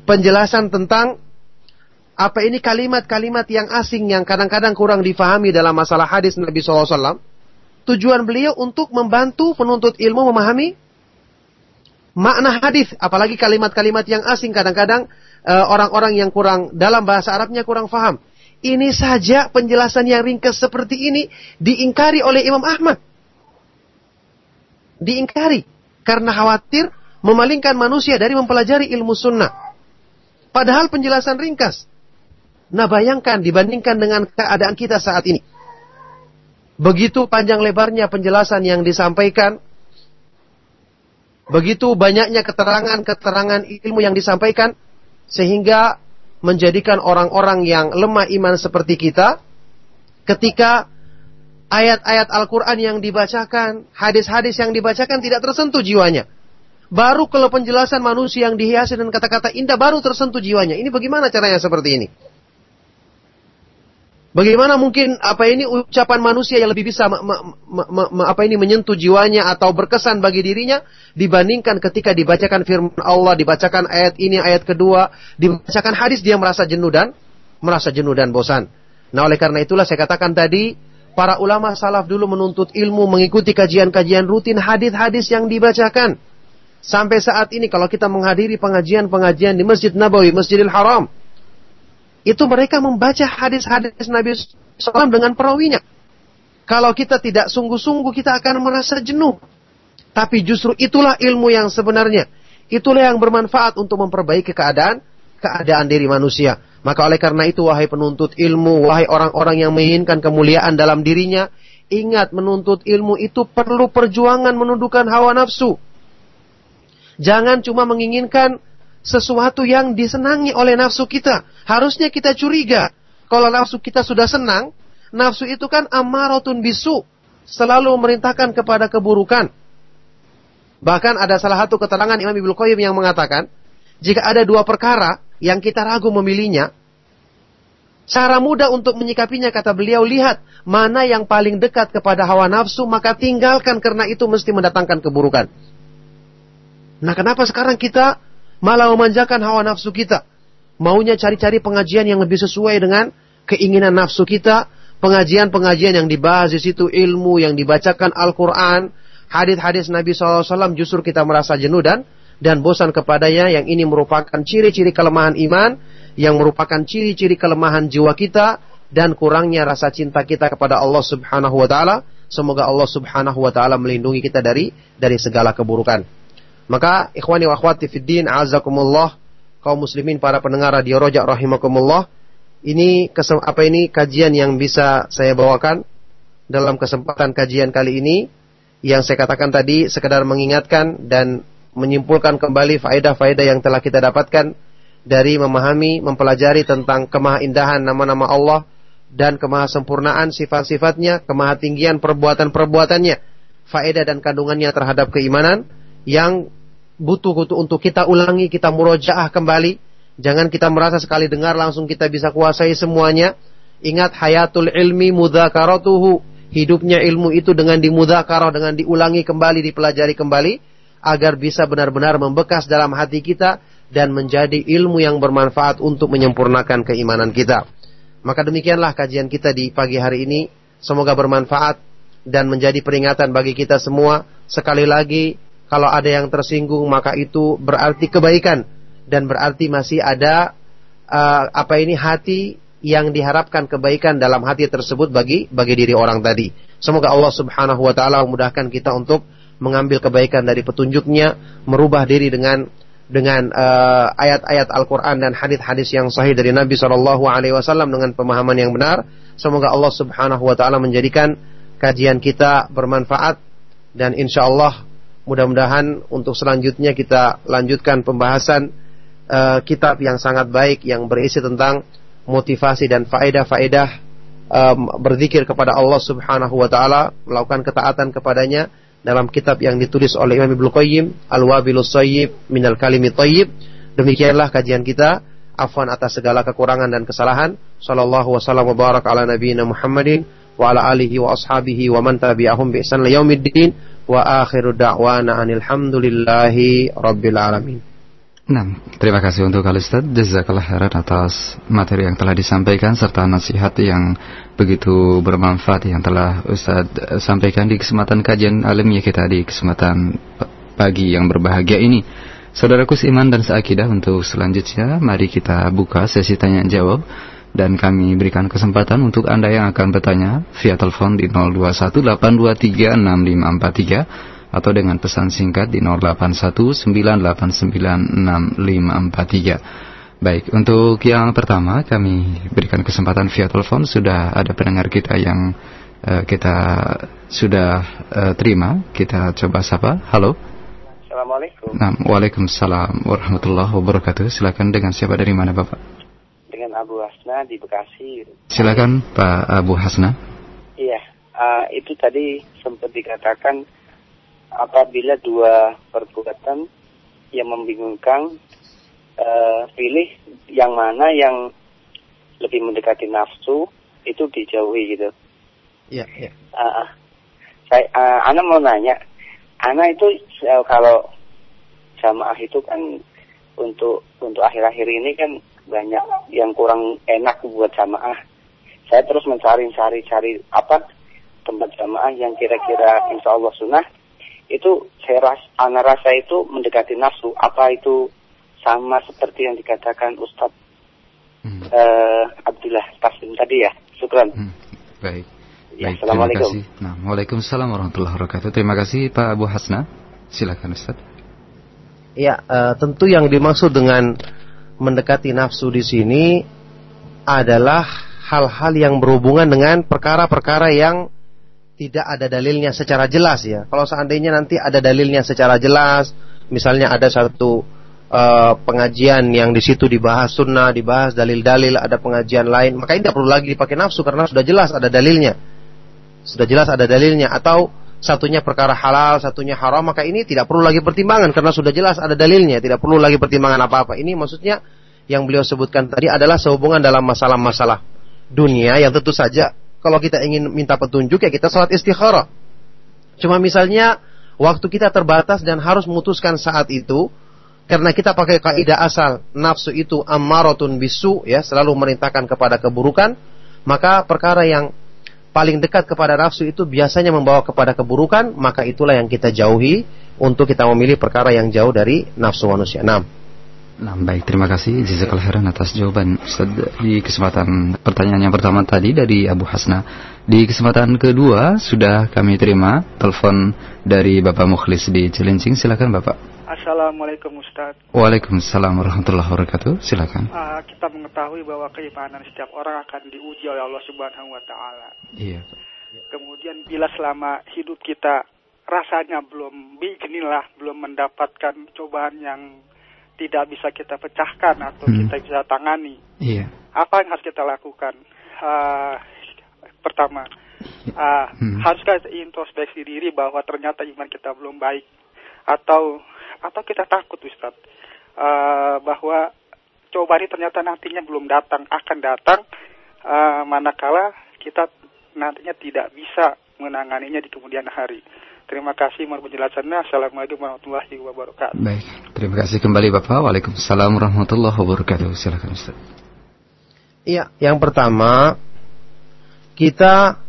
penjelasan tentang apa ini kalimat-kalimat yang asing yang kadang-kadang kurang difahami dalam masalah hadis Nabi SAW tujuan beliau untuk membantu penuntut ilmu memahami makna hadis, apalagi kalimat-kalimat yang asing kadang-kadang uh, orang-orang yang kurang dalam bahasa Arabnya kurang faham. Ini saja penjelasan yang ringkas seperti ini diingkari oleh Imam Ahmad. Diingkari karena khawatir memalingkan manusia dari mempelajari ilmu sunnah. Padahal penjelasan ringkas. Nah bayangkan dibandingkan dengan keadaan kita saat ini. Begitu panjang lebarnya penjelasan yang disampaikan. Begitu banyaknya keterangan-keterangan ilmu yang disampaikan. Sehingga menjadikan orang-orang yang lemah iman seperti kita. Ketika ayat-ayat Al-Quran yang dibacakan, hadis-hadis yang dibacakan tidak tersentuh jiwanya. Baru kalau penjelasan manusia yang dihiasi dengan kata-kata indah baru tersentuh jiwanya. Ini bagaimana caranya seperti ini? Bagaimana mungkin apa ini ucapan manusia yang lebih bisa apa ini menyentuh jiwanya atau berkesan bagi dirinya dibandingkan ketika dibacakan firman Allah, dibacakan ayat ini, ayat kedua, dibacakan hadis dia merasa jenuh dan merasa jenuh dan bosan. Nah, oleh karena itulah saya katakan tadi para ulama salaf dulu menuntut ilmu mengikuti kajian-kajian rutin hadis-hadis yang dibacakan. Sampai saat ini kalau kita menghadiri pengajian-pengajian di Masjid Nabawi, Masjidil Haram, itu mereka membaca hadis-hadis Nabi SAW dengan perawinya. Kalau kita tidak sungguh-sungguh kita akan merasa jenuh. Tapi justru itulah ilmu yang sebenarnya. Itulah yang bermanfaat untuk memperbaiki keadaan keadaan diri manusia. Maka oleh karena itu wahai penuntut ilmu, wahai orang-orang yang menginginkan kemuliaan dalam dirinya, ingat menuntut ilmu itu perlu perjuangan menundukkan hawa nafsu. Jangan cuma menginginkan sesuatu yang disenangi oleh nafsu kita. Harusnya kita curiga. Kalau nafsu kita sudah senang, nafsu itu kan amaratun bisu. Selalu memerintahkan kepada keburukan. Bahkan ada salah satu keterangan Imam Ibnu Qayyim yang mengatakan, jika ada dua perkara yang kita ragu memilihnya, cara mudah untuk menyikapinya kata beliau, lihat mana yang paling dekat kepada hawa nafsu, maka tinggalkan karena itu mesti mendatangkan keburukan. Nah kenapa sekarang kita malah memanjakan hawa nafsu kita? Maunya cari-cari pengajian yang lebih sesuai dengan keinginan nafsu kita, pengajian-pengajian yang dibahas di situ ilmu yang dibacakan Al-Quran, hadis-hadis Nabi SAW justru kita merasa jenuh dan dan bosan kepadanya yang ini merupakan ciri-ciri kelemahan iman yang merupakan ciri-ciri kelemahan jiwa kita dan kurangnya rasa cinta kita kepada Allah Subhanahu wa taala. Semoga Allah Subhanahu wa taala melindungi kita dari dari segala keburukan. Maka ikhwani wa akhwati fid din azakumullah kaum muslimin para pendengar radio Rojak rahimakumullah. Ini apa ini kajian yang bisa saya bawakan dalam kesempatan kajian kali ini yang saya katakan tadi sekedar mengingatkan dan menyimpulkan kembali faedah-faedah yang telah kita dapatkan dari memahami, mempelajari tentang kemahaindahan nama-nama Allah dan kemahasempurnaan sifat-sifatnya, kemahatinggian perbuatan-perbuatannya, faedah dan kandungannya terhadap keimanan yang butuh untuk kita ulangi, kita murojaah kembali. Jangan kita merasa sekali dengar langsung kita bisa kuasai semuanya. Ingat hayatul ilmi mudzakaratuhu. Hidupnya ilmu itu dengan dimudzakarah, dengan diulangi kembali, dipelajari kembali agar bisa benar-benar membekas dalam hati kita dan menjadi ilmu yang bermanfaat untuk menyempurnakan keimanan kita. Maka demikianlah kajian kita di pagi hari ini. Semoga bermanfaat dan menjadi peringatan bagi kita semua. Sekali lagi, kalau ada yang tersinggung maka itu berarti kebaikan dan berarti masih ada uh, apa ini hati yang diharapkan kebaikan dalam hati tersebut bagi bagi diri orang tadi. Semoga Allah Subhanahu wa taala memudahkan kita untuk mengambil kebaikan dari petunjuknya, merubah diri dengan dengan uh, ayat-ayat Al-Quran dan hadis-hadis yang sahih dari Nabi Shallallahu Alaihi Wasallam dengan pemahaman yang benar. Semoga Allah Subhanahu Wa Taala menjadikan kajian kita bermanfaat dan insya Allah mudah-mudahan untuk selanjutnya kita lanjutkan pembahasan uh, kitab yang sangat baik yang berisi tentang motivasi dan faedah-faedah um, berzikir kepada Allah Subhanahu Wa Taala, melakukan ketaatan kepadanya dalam kitab yang ditulis oleh Imam Ibnu Qayyim Al-Wabilus Sayyib Minal Kalimi Thayyib. Demikianlah kajian kita. Afwan atas segala kekurangan dan kesalahan. Sallallahu wasallam wa barak ala nabiyina Muhammadin wa ala alihi wa ashabihi wa man tabi'ahum bi ihsan wa akhiru da'wana rabbil alamin. Nah, terima kasih untuk Al Ustaz Jazakallah khairan atas materi yang telah disampaikan serta nasihat yang begitu bermanfaat yang telah Ustaz sampaikan di kesempatan kajian alamnya kita di kesempatan pagi yang berbahagia ini. Saudaraku seiman dan seakidah untuk selanjutnya mari kita buka sesi tanya jawab dan kami berikan kesempatan untuk Anda yang akan bertanya via telepon di 0218236543 atau dengan pesan singkat di 0819896543. Baik, untuk yang pertama kami berikan kesempatan via telepon sudah ada pendengar kita yang uh, kita sudah uh, terima. Kita coba sapa. Halo. Assalamualaikum. Nah, Waalaikumsalam warahmatullahi wabarakatuh. Silakan dengan siapa dari mana Bapak? Dengan Abu Hasna di Bekasi. Silakan Pak Abu Hasna. Iya, uh, itu tadi sempat dikatakan apabila dua perbuatan yang membingungkan uh, pilih yang mana yang lebih mendekati nafsu itu dijauhi gitu. Iya, iya. Uh, saya, uh, Ana mau nanya, Ana itu uh, kalau jamaah itu kan untuk untuk akhir-akhir ini kan banyak yang kurang enak buat jamaah. Saya terus mencari-cari cari apa tempat jamaah yang kira-kira insya Allah sunnah itu saya ras, ana rasa itu mendekati nafsu. Apa itu sama seperti yang dikatakan Ustadz hmm. uh, Abdullah Taslim tadi ya. Syukran. Hmm. Baik. Ya, Baik, Assalamualaikum. Terima kasih. Nah, Waalaikumsalam warahmatullahi wabarakatuh. Terima kasih Pak Abu Hasna. Silakan Ustaz. Ya, uh, tentu yang dimaksud dengan mendekati nafsu di sini adalah hal-hal yang berhubungan dengan perkara-perkara yang tidak ada dalilnya secara jelas ya. Kalau seandainya nanti ada dalilnya secara jelas, misalnya ada satu uh, pengajian yang di situ dibahas sunnah, dibahas dalil-dalil, ada pengajian lain, maka ini tidak perlu lagi dipakai nafsu karena sudah jelas ada dalilnya. Sudah jelas ada dalilnya atau satunya perkara halal, satunya haram, maka ini tidak perlu lagi pertimbangan karena sudah jelas ada dalilnya, tidak perlu lagi pertimbangan apa-apa. Ini maksudnya yang beliau sebutkan tadi adalah sehubungan dalam masalah-masalah dunia yang tentu saja kalau kita ingin minta petunjuk ya kita salat istikharah. Cuma misalnya waktu kita terbatas dan harus memutuskan saat itu, karena kita pakai kaidah asal nafsu itu ammaratun bisu ya selalu merintahkan kepada keburukan maka perkara yang paling dekat kepada nafsu itu biasanya membawa kepada keburukan maka itulah yang kita jauhi untuk kita memilih perkara yang jauh dari nafsu manusia. Nah, Nah, baik, terima kasih Jazakallah khairan atas jawaban Ustaz di kesempatan pertanyaan yang pertama tadi dari Abu Hasna. Di kesempatan kedua sudah kami terima telepon dari Bapak Mukhlis di Cilincing. Silakan Bapak. Assalamualaikum Ustaz. Waalaikumsalam warahmatullahi wabarakatuh. Silakan. Uh, kita mengetahui bahwa keimanan setiap orang akan diuji oleh Allah Subhanahu wa taala. Iya. Kemudian bila selama hidup kita rasanya belum beginilah belum mendapatkan cobaan yang tidak bisa kita pecahkan atau hmm. kita bisa tangani. Iya. Apa yang harus kita lakukan? Uh, pertama, uh, hmm. harus kita introspeksi diri bahwa ternyata iman kita belum baik atau atau kita takut Ustaz uh, bahwa cobaan ini ternyata nantinya belum datang akan datang uh, manakala kita nantinya tidak bisa menanganinya di kemudian hari. Terima kasih mohon penjelasannya. Assalamualaikum warahmatullahi wabarakatuh. Baik, terima kasih kembali Bapak. Waalaikumsalam warahmatullahi wabarakatuh. Silakan Ustaz. Iya, yang pertama kita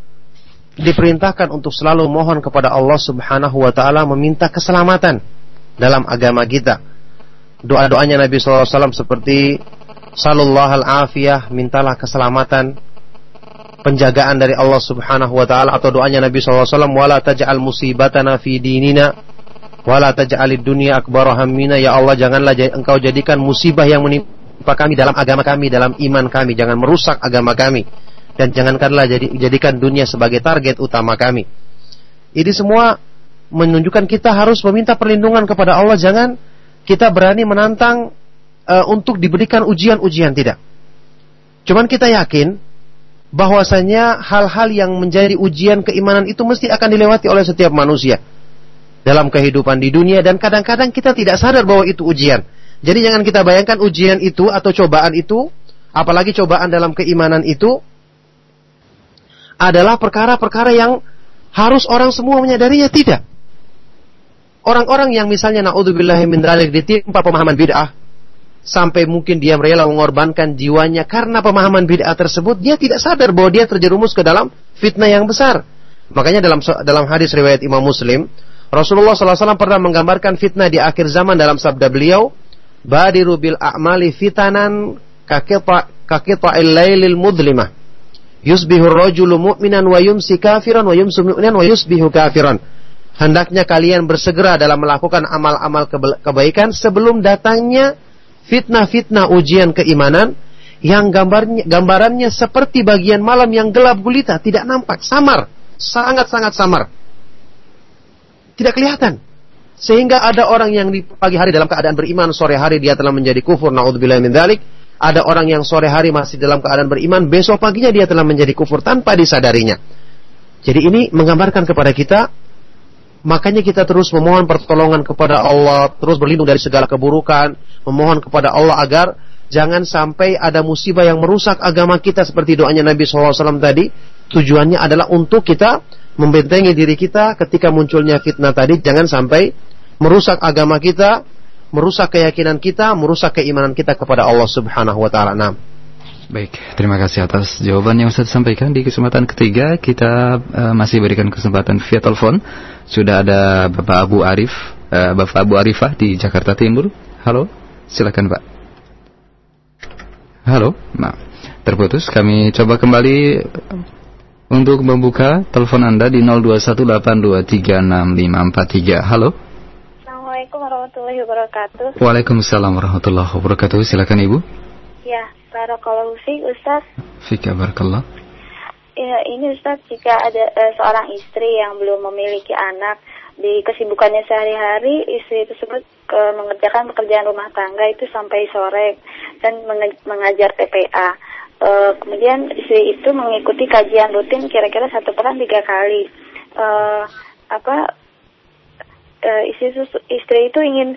diperintahkan untuk selalu mohon kepada Allah Subhanahu wa taala meminta keselamatan dalam agama kita. Doa-doanya Nabi SAW seperti Sallallahu al-afiyah, mintalah keselamatan, penjagaan dari Allah Subhanahu wa taala atau doanya Nabi SAW wala taj'al musibatana fi dinina wala taj'alid dunya akbar hammina. Ya Allah janganlah engkau jadikan musibah yang menimpa kami dalam agama kami dalam iman kami. Jangan merusak agama kami. Dan jangankanlah jadi, jadikan dunia sebagai target utama kami. Ini semua menunjukkan kita harus meminta perlindungan kepada Allah. Jangan kita berani menantang uh, untuk diberikan ujian-ujian tidak. Cuman kita yakin bahwasanya hal-hal yang menjadi ujian keimanan itu mesti akan dilewati oleh setiap manusia dalam kehidupan di dunia dan kadang-kadang kita tidak sadar bahwa itu ujian. Jadi jangan kita bayangkan ujian itu atau cobaan itu, apalagi cobaan dalam keimanan itu adalah perkara-perkara yang harus orang semua menyadarinya tidak. Orang-orang yang misalnya naudzubillah min dzalik ditimpa pemahaman bid'ah sampai mungkin dia rela mengorbankan jiwanya karena pemahaman bid'ah tersebut, dia tidak sadar bahwa dia terjerumus ke dalam fitnah yang besar. Makanya dalam dalam hadis riwayat Imam Muslim, Rasulullah SAW pernah menggambarkan fitnah di akhir zaman dalam sabda beliau, "Badiru bil a'mali fitanan kakita lailil mudlimah." Yusbihu rajulu mu'minan wa yumsi kafiran wa yumsi mu'minan wa yusbihu kafiran hendaknya kalian bersegera dalam melakukan amal-amal kebaikan sebelum datangnya fitnah-fitnah ujian keimanan yang gambarnya gambarannya seperti bagian malam yang gelap gulita, tidak nampak, samar, sangat-sangat samar. Tidak kelihatan. Sehingga ada orang yang di pagi hari dalam keadaan beriman, sore hari dia telah menjadi kufur, naudzubillah min dzalik. Ada orang yang sore hari masih dalam keadaan beriman, besok paginya dia telah menjadi kufur tanpa disadarinya. Jadi ini menggambarkan kepada kita Makanya kita terus memohon pertolongan kepada Allah, terus berlindung dari segala keburukan, memohon kepada Allah agar jangan sampai ada musibah yang merusak agama kita seperti doanya Nabi SAW tadi. Tujuannya adalah untuk kita membentengi diri kita ketika munculnya fitnah tadi, jangan sampai merusak agama kita, merusak keyakinan kita, merusak keimanan kita kepada Allah Subhanahu wa taala. Baik, terima kasih atas jawaban yang sudah disampaikan di kesempatan ketiga. Kita uh, masih berikan kesempatan via telepon. Sudah ada Bapak Abu Arif, uh, Bapak Abu Arifah di Jakarta Timur. Halo, silakan Pak. Halo, nah, terputus. Kami coba kembali untuk membuka telepon Anda di 0218236543. Halo. Assalamualaikum warahmatullahi wabarakatuh. Waalaikumsalam warahmatullahi wabarakatuh. Silakan Ibu. Ya, Barakallahu fiik Ustaz. Fika barakallah. Ya, ini Ustaz jika ada uh, seorang istri yang belum memiliki anak di kesibukannya sehari-hari istri tersebut uh, mengerjakan pekerjaan rumah tangga itu sampai sore dan mengajar TPA. Uh, kemudian istri itu mengikuti kajian rutin kira-kira satu pekan tiga kali. Uh, apa uh, istri istri itu ingin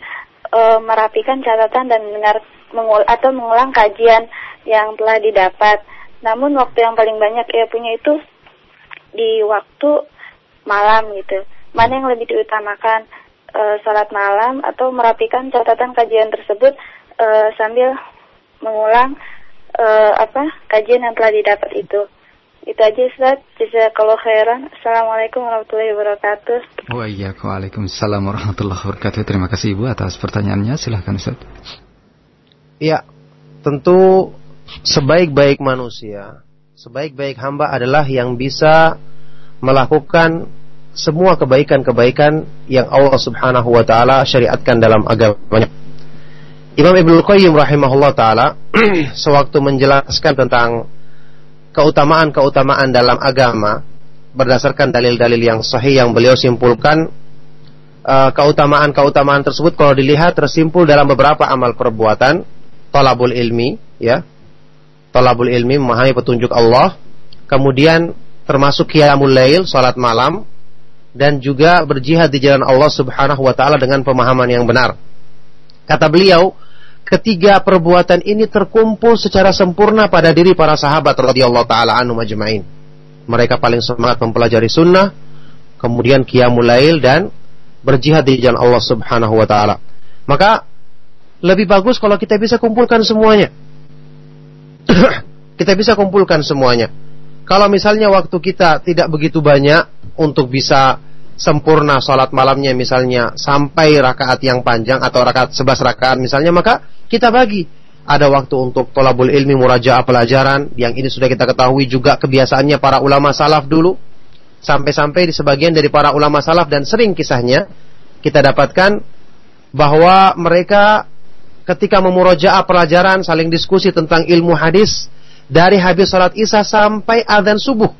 uh, merapikan catatan dan mendengar mengul atau mengulang kajian yang telah didapat. Namun waktu yang paling banyak ia punya itu di waktu malam gitu. Mana yang lebih diutamakan e, salat malam atau merapikan catatan kajian tersebut e, sambil mengulang e, apa kajian yang telah didapat itu. Itu aja Ustaz. kalau khairan. Assalamualaikum warahmatullahi wabarakatuh. Waalaikumsalam warahmatullahi wabarakatuh. Terima kasih Ibu atas pertanyaannya. Silahkan Ustaz. Ya, tentu sebaik-baik manusia, sebaik-baik hamba adalah yang bisa melakukan semua kebaikan-kebaikan yang Allah Subhanahu wa taala syariatkan dalam agamanya. Imam Ibnu Qayyim rahimahullah taala sewaktu menjelaskan tentang keutamaan-keutamaan dalam agama berdasarkan dalil-dalil yang sahih yang beliau simpulkan uh, keutamaan-keutamaan tersebut kalau dilihat tersimpul dalam beberapa amal perbuatan talabul ilmi, ya. Talabul ilmi memahami petunjuk Allah, kemudian termasuk qiyamul lail, salat malam dan juga berjihad di jalan Allah Subhanahu wa taala dengan pemahaman yang benar. Kata beliau, ketiga perbuatan ini terkumpul secara sempurna pada diri para sahabat radhiyallahu taala anhum majma'in. Mereka paling semangat mempelajari sunnah, kemudian qiyamul lail dan berjihad di jalan Allah Subhanahu wa taala. Maka lebih bagus kalau kita bisa kumpulkan semuanya. kita bisa kumpulkan semuanya. Kalau misalnya waktu kita tidak begitu banyak untuk bisa sempurna sholat malamnya misalnya sampai rakaat yang panjang atau rakaat sebelas rakaat misalnya maka kita bagi ada waktu untuk tolabul ilmi murajaah pelajaran yang ini sudah kita ketahui juga kebiasaannya para ulama salaf dulu sampai-sampai di sebagian dari para ulama salaf dan sering kisahnya kita dapatkan bahwa mereka ketika memurojaah pelajaran saling diskusi tentang ilmu hadis dari habis salat isya sampai adzan subuh.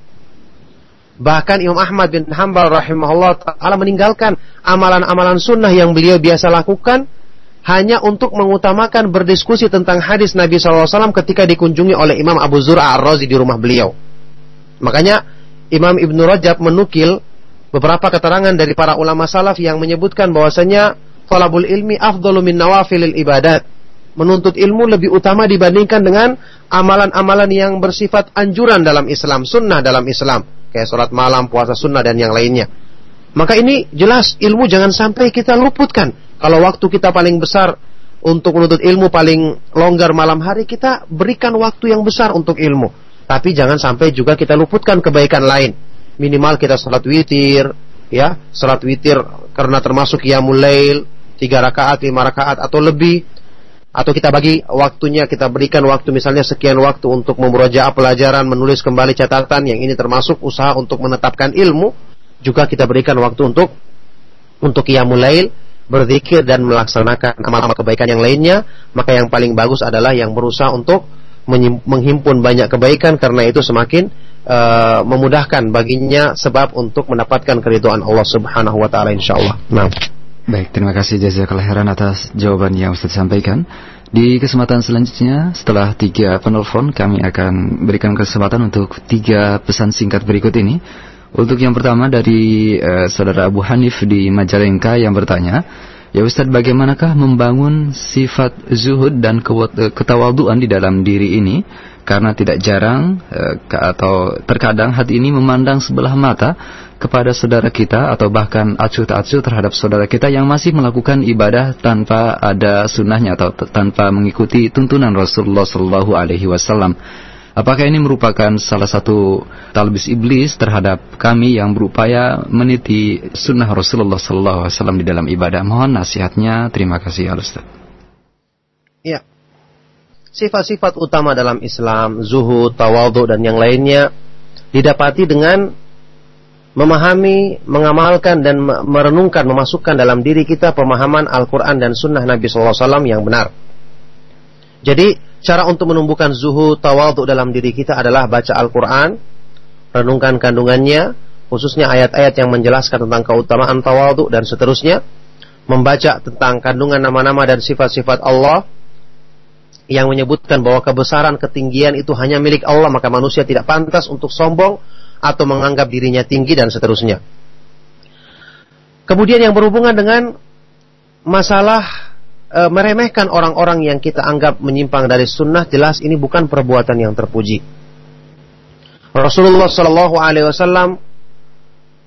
Bahkan Imam Ahmad bin Hambal rahimahullah taala meninggalkan amalan-amalan sunnah yang beliau biasa lakukan hanya untuk mengutamakan berdiskusi tentang hadis Nabi SAW ketika dikunjungi oleh Imam Abu Zur'a Ar-Razi di rumah beliau. Makanya Imam Ibnu Rajab menukil beberapa keterangan dari para ulama salaf yang menyebutkan bahwasanya talabul ilmi afdalu min nawafilil ibadat. Menuntut ilmu lebih utama dibandingkan dengan amalan-amalan yang bersifat anjuran dalam Islam, sunnah dalam Islam, kayak sholat malam, puasa sunnah dan yang lainnya. Maka ini jelas ilmu jangan sampai kita luputkan. Kalau waktu kita paling besar untuk menuntut ilmu paling longgar malam hari kita berikan waktu yang besar untuk ilmu. Tapi jangan sampai juga kita luputkan kebaikan lain. Minimal kita sholat witir, ya, sholat witir karena termasuk ya lail, tiga rakaat, lima rakaat atau lebih. Atau kita bagi waktunya kita berikan waktu misalnya sekian waktu untuk memurajaah pelajaran menulis kembali catatan yang ini termasuk usaha untuk menetapkan ilmu. Juga kita berikan waktu untuk untuk qiyamul lail berzikir dan melaksanakan amal-amal kebaikan yang lainnya, maka yang paling bagus adalah yang berusaha untuk menghimpun banyak kebaikan karena itu semakin uh, memudahkan baginya sebab untuk mendapatkan keridhaan Allah Subhanahu wa taala insyaallah. Nah. Baik, terima kasih jazakallah khairan atas jawaban yang Ustaz sampaikan. Di kesempatan selanjutnya, setelah tiga penelpon, kami akan berikan kesempatan untuk tiga pesan singkat berikut ini. Untuk yang pertama dari uh, saudara Abu Hanif di Majalengka yang bertanya, Ya Ustaz, bagaimanakah membangun sifat zuhud dan eh, ketawaduan di dalam diri ini? Karena tidak jarang uh, atau terkadang hati ini memandang sebelah mata kepada saudara kita atau bahkan acuh tak acuh terhadap saudara kita yang masih melakukan ibadah tanpa ada sunnahnya atau tanpa mengikuti tuntunan Rasulullah Sallallahu Alaihi Wasallam. Apakah ini merupakan salah satu talbis iblis terhadap kami yang berupaya meniti sunnah Rasulullah SAW di dalam ibadah? Mohon nasihatnya. Terima kasih, Al-Ustaz. Ya. Sifat-sifat utama dalam Islam, zuhud, tawadhu, dan yang lainnya didapati dengan memahami, mengamalkan dan merenungkan, memasukkan dalam diri kita pemahaman Al-Quran dan Sunnah Nabi SAW yang benar. Jadi cara untuk menumbuhkan zuhud tawadhu dalam diri kita adalah baca Al-Quran, renungkan kandungannya, khususnya ayat-ayat yang menjelaskan tentang keutamaan tawadhu dan seterusnya, membaca tentang kandungan nama-nama dan sifat-sifat Allah yang menyebutkan bahwa kebesaran ketinggian itu hanya milik Allah maka manusia tidak pantas untuk sombong atau menganggap dirinya tinggi dan seterusnya. Kemudian yang berhubungan dengan masalah e, meremehkan orang-orang yang kita anggap menyimpang dari sunnah jelas ini bukan perbuatan yang terpuji. Rasulullah Shallallahu Alaihi Wasallam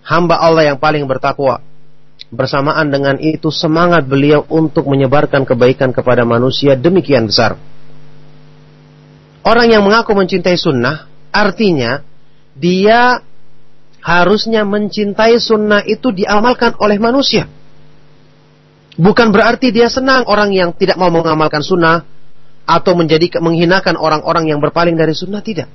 hamba Allah yang paling bertakwa. Bersamaan dengan itu semangat beliau untuk menyebarkan kebaikan kepada manusia demikian besar. Orang yang mengaku mencintai sunnah artinya dia harusnya mencintai sunnah itu diamalkan oleh manusia. Bukan berarti dia senang orang yang tidak mau mengamalkan sunnah atau menjadi menghinakan orang-orang yang berpaling dari sunnah tidak.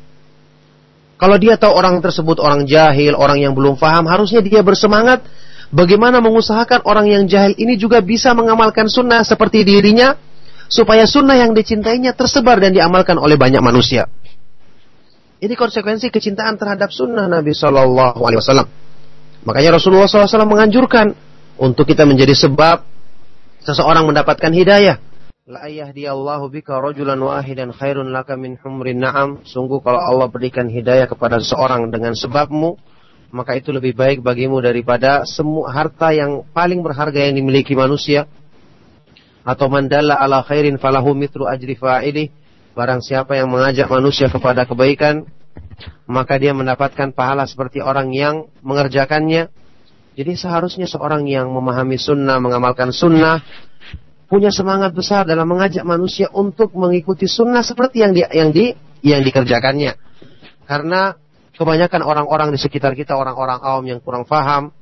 Kalau dia tahu orang tersebut orang jahil, orang yang belum faham, harusnya dia bersemangat bagaimana mengusahakan orang yang jahil ini juga bisa mengamalkan sunnah seperti dirinya supaya sunnah yang dicintainya tersebar dan diamalkan oleh banyak manusia. Ini konsekuensi kecintaan terhadap sunnah Nabi Shallallahu Alaihi Wasallam. Makanya Rasulullah SAW menganjurkan untuk kita menjadi sebab seseorang mendapatkan hidayah. La yahdiyallahu bika rajulan wahidan khairun laka min humrin na'am. Sungguh kalau Allah berikan hidayah kepada seseorang dengan sebabmu, maka itu lebih baik bagimu daripada semua harta yang paling berharga yang dimiliki manusia. Atau mandala ala khairin falahu mitru ajri fa'ilih. Barang siapa yang mengajak manusia kepada kebaikan, maka dia mendapatkan pahala seperti orang yang mengerjakannya jadi seharusnya seorang yang memahami sunnah, mengamalkan sunnah, punya semangat besar dalam mengajak manusia untuk mengikuti sunnah seperti yang di, yang di yang dikerjakannya. Karena kebanyakan orang-orang di sekitar kita orang-orang awam yang kurang paham,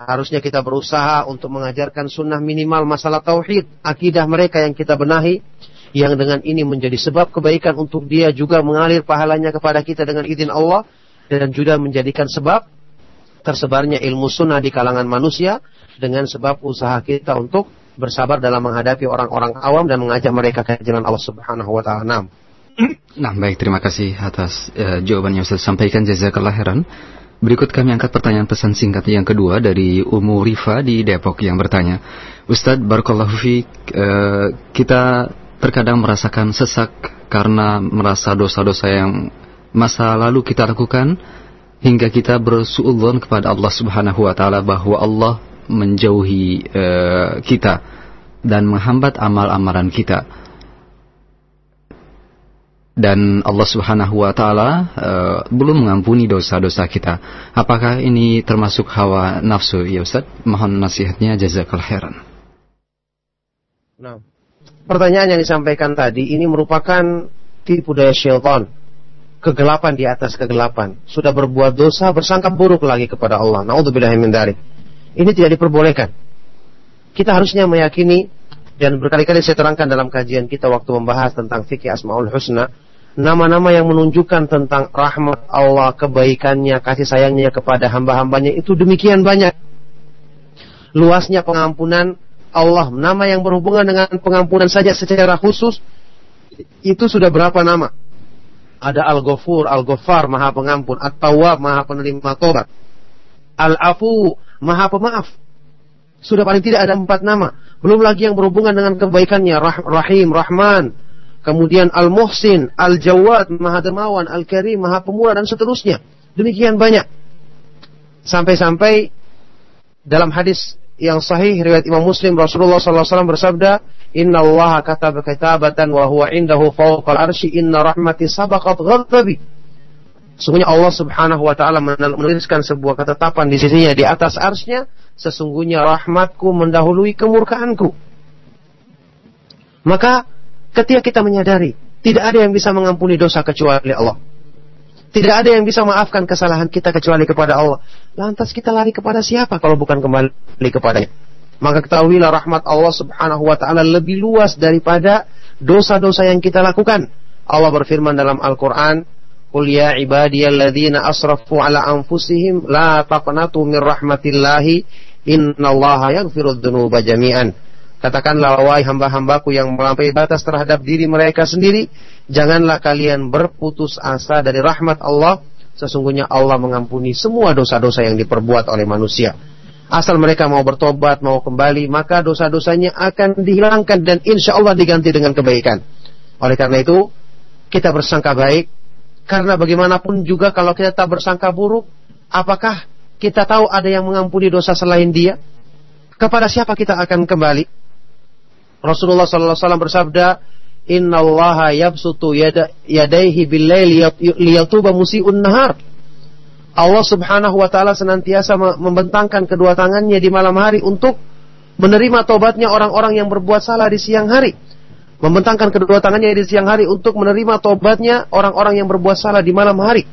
harusnya kita berusaha untuk mengajarkan sunnah minimal masalah tauhid, akidah mereka yang kita benahi, yang dengan ini menjadi sebab kebaikan untuk dia juga mengalir pahalanya kepada kita dengan izin Allah dan juga menjadikan sebab tersebarnya ilmu sunnah di kalangan manusia dengan sebab usaha kita untuk bersabar dalam menghadapi orang-orang awam dan mengajak mereka ke jalan Allah Subhanahu wa taala. Nah, baik terima kasih atas uh, jawaban yang Ustaz sampaikan jazakallah khairan. Berikut kami angkat pertanyaan pesan singkat yang kedua dari Umu Rifa di Depok yang bertanya, Ustadz Barakallahu fi, uh, kita terkadang merasakan sesak karena merasa dosa-dosa yang masa lalu kita lakukan hingga kita bersuudzon kepada Allah Subhanahu wa taala bahwa Allah menjauhi uh, kita dan menghambat amal-amalan kita. Dan Allah Subhanahu wa taala uh, belum mengampuni dosa-dosa kita. Apakah ini termasuk hawa nafsu ya Ustaz? Mohon nasihatnya jazakallahu khairan. Nah, pertanyaan yang disampaikan tadi ini merupakan tipu daya syaitan kegelapan di atas kegelapan. Sudah berbuat dosa, bersangka buruk lagi kepada Allah. Naudzubillahimin dzalik. Ini tidak diperbolehkan. Kita harusnya meyakini dan berkali-kali saya terangkan dalam kajian kita waktu membahas tentang fikih Asmaul Husna, nama-nama yang menunjukkan tentang rahmat Allah, kebaikannya, kasih sayangnya kepada hamba-hambanya itu demikian banyak. Luasnya pengampunan Allah, nama yang berhubungan dengan pengampunan saja secara khusus itu sudah berapa nama? Ada Al-Ghafur, Al-Ghaffar, Maha Pengampun, At-Tawwab, Maha Penerima Tobat, Al-Afu, Maha Pemaaf. Sudah paling tidak ada empat nama. Belum lagi yang berhubungan dengan kebaikannya, Rah Rahim, Rahman, kemudian Al-Muhsin, Al-Jawad, Maha Dermawan, Al-Karim, Maha Pemurah, dan seterusnya. Demikian banyak. Sampai-sampai dalam hadis yang sahih riwayat Imam Muslim Rasulullah SAW bersabda, Inna Allah kataba kitabatan wa huwa indahu fawqal arshi inna rahmati sabaqat ghadabi. Sesungguhnya Allah Subhanahu wa taala menuliskan sebuah ketetapan di sisinya di atas arsnya, sesungguhnya rahmatku mendahului kemurkaanku. Maka ketika kita menyadari tidak ada yang bisa mengampuni dosa kecuali Allah. Tidak ada yang bisa maafkan kesalahan kita kecuali kepada Allah. Lantas kita lari kepada siapa kalau bukan kembali kepadanya? Maka ketahuilah rahmat Allah subhanahu wa ta'ala lebih luas daripada dosa-dosa yang kita lakukan. Allah berfirman dalam Al-Quran, Qul ya ibadiyalladzina asrafu ala anfusihim la taqnatu min rahmatillahi innallaha yaghfirudz dzunuba jami'an. Katakanlah wahai hamba-hambaku yang melampaui batas terhadap diri mereka sendiri, janganlah kalian berputus asa dari rahmat Allah. Sesungguhnya Allah mengampuni semua dosa-dosa yang diperbuat oleh manusia. Asal mereka mau bertobat, mau kembali, maka dosa-dosanya akan dihilangkan dan insya Allah diganti dengan kebaikan. Oleh karena itu, kita bersangka baik, karena bagaimanapun juga kalau kita tak bersangka buruk, apakah kita tahu ada yang mengampuni dosa selain dia? Kepada siapa kita akan kembali? Rasulullah sallallahu alaihi wasallam bersabda, "Inna Allah yabsutu yadaihi bil-laili liyatuba musii'un nahar." Allah Subhanahu wa taala senantiasa membentangkan kedua tangannya di malam hari untuk menerima tobatnya orang-orang yang berbuat salah di siang hari. Membentangkan kedua tangannya di siang hari untuk menerima tobatnya orang-orang yang berbuat salah di malam hari.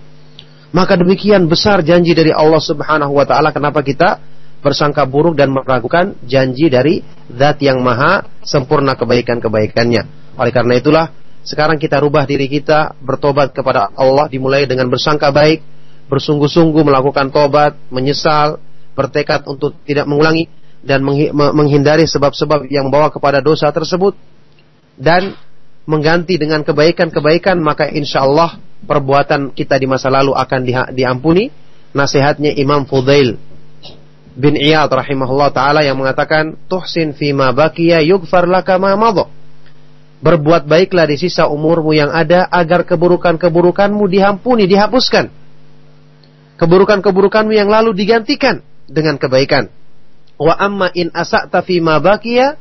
Maka demikian besar janji dari Allah Subhanahu wa taala kenapa kita bersangka buruk dan meragukan janji dari zat yang maha sempurna kebaikan-kebaikannya. Oleh karena itulah sekarang kita rubah diri kita bertobat kepada Allah dimulai dengan bersangka baik, bersungguh-sungguh melakukan tobat, menyesal, bertekad untuk tidak mengulangi dan menghindari sebab-sebab yang membawa kepada dosa tersebut dan mengganti dengan kebaikan-kebaikan maka insya Allah perbuatan kita di masa lalu akan diampuni. Nasihatnya Imam Fudail bin Iyad rahimahullah taala yang mengatakan tuhsin fima baqiya yughfar laka ma madha. Berbuat baiklah di sisa umurmu yang ada agar keburukan-keburukanmu dihampuni, dihapuskan. Keburukan-keburukanmu yang lalu digantikan dengan kebaikan. Wa amma in asa'ta fima baqiya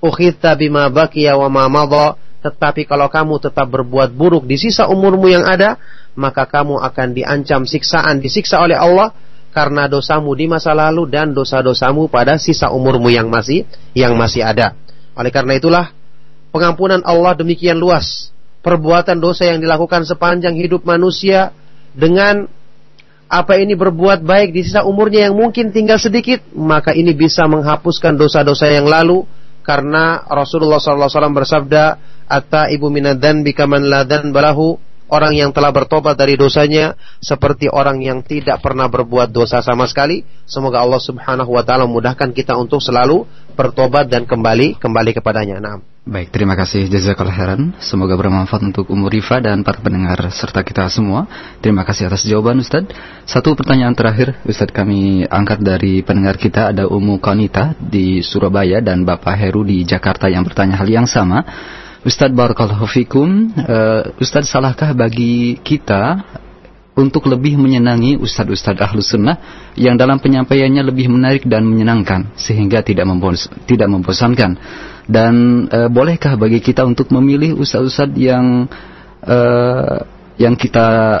ukhidta bima baqiya wa ma madha. Tetapi kalau kamu tetap berbuat buruk di sisa umurmu yang ada, maka kamu akan diancam siksaan, disiksa oleh Allah karena dosamu di masa lalu dan dosa-dosamu pada sisa umurmu yang masih yang masih ada. Oleh karena itulah pengampunan Allah demikian luas. Perbuatan dosa yang dilakukan sepanjang hidup manusia dengan apa ini berbuat baik di sisa umurnya yang mungkin tinggal sedikit, maka ini bisa menghapuskan dosa-dosa yang lalu karena Rasulullah SAW bersabda, "Atta ibu minadan bikaman ladan balahu." Orang yang telah bertobat dari dosanya seperti orang yang tidak pernah berbuat dosa sama sekali. Semoga Allah Subhanahu wa taala memudahkan kita untuk selalu bertobat dan kembali kembali kepadanya. Nah. Baik, terima kasih jazakallahu khairan. Semoga bermanfaat untuk Umur Rifa dan para pendengar serta kita semua. Terima kasih atas jawaban Ustaz. Satu pertanyaan terakhir Ustaz kami angkat dari pendengar kita ada Umu Konita di Surabaya dan Bapak Heru di Jakarta yang bertanya hal yang sama. Ustadz Barakallahu Fikum uh, Ustadz salahkah bagi kita untuk lebih menyenangi ustadz-ustadz ahlus sunnah yang dalam penyampaiannya lebih menarik dan menyenangkan sehingga tidak membos tidak membosankan? Dan uh, bolehkah bagi kita untuk memilih ustadz-ustadz yang uh, yang kita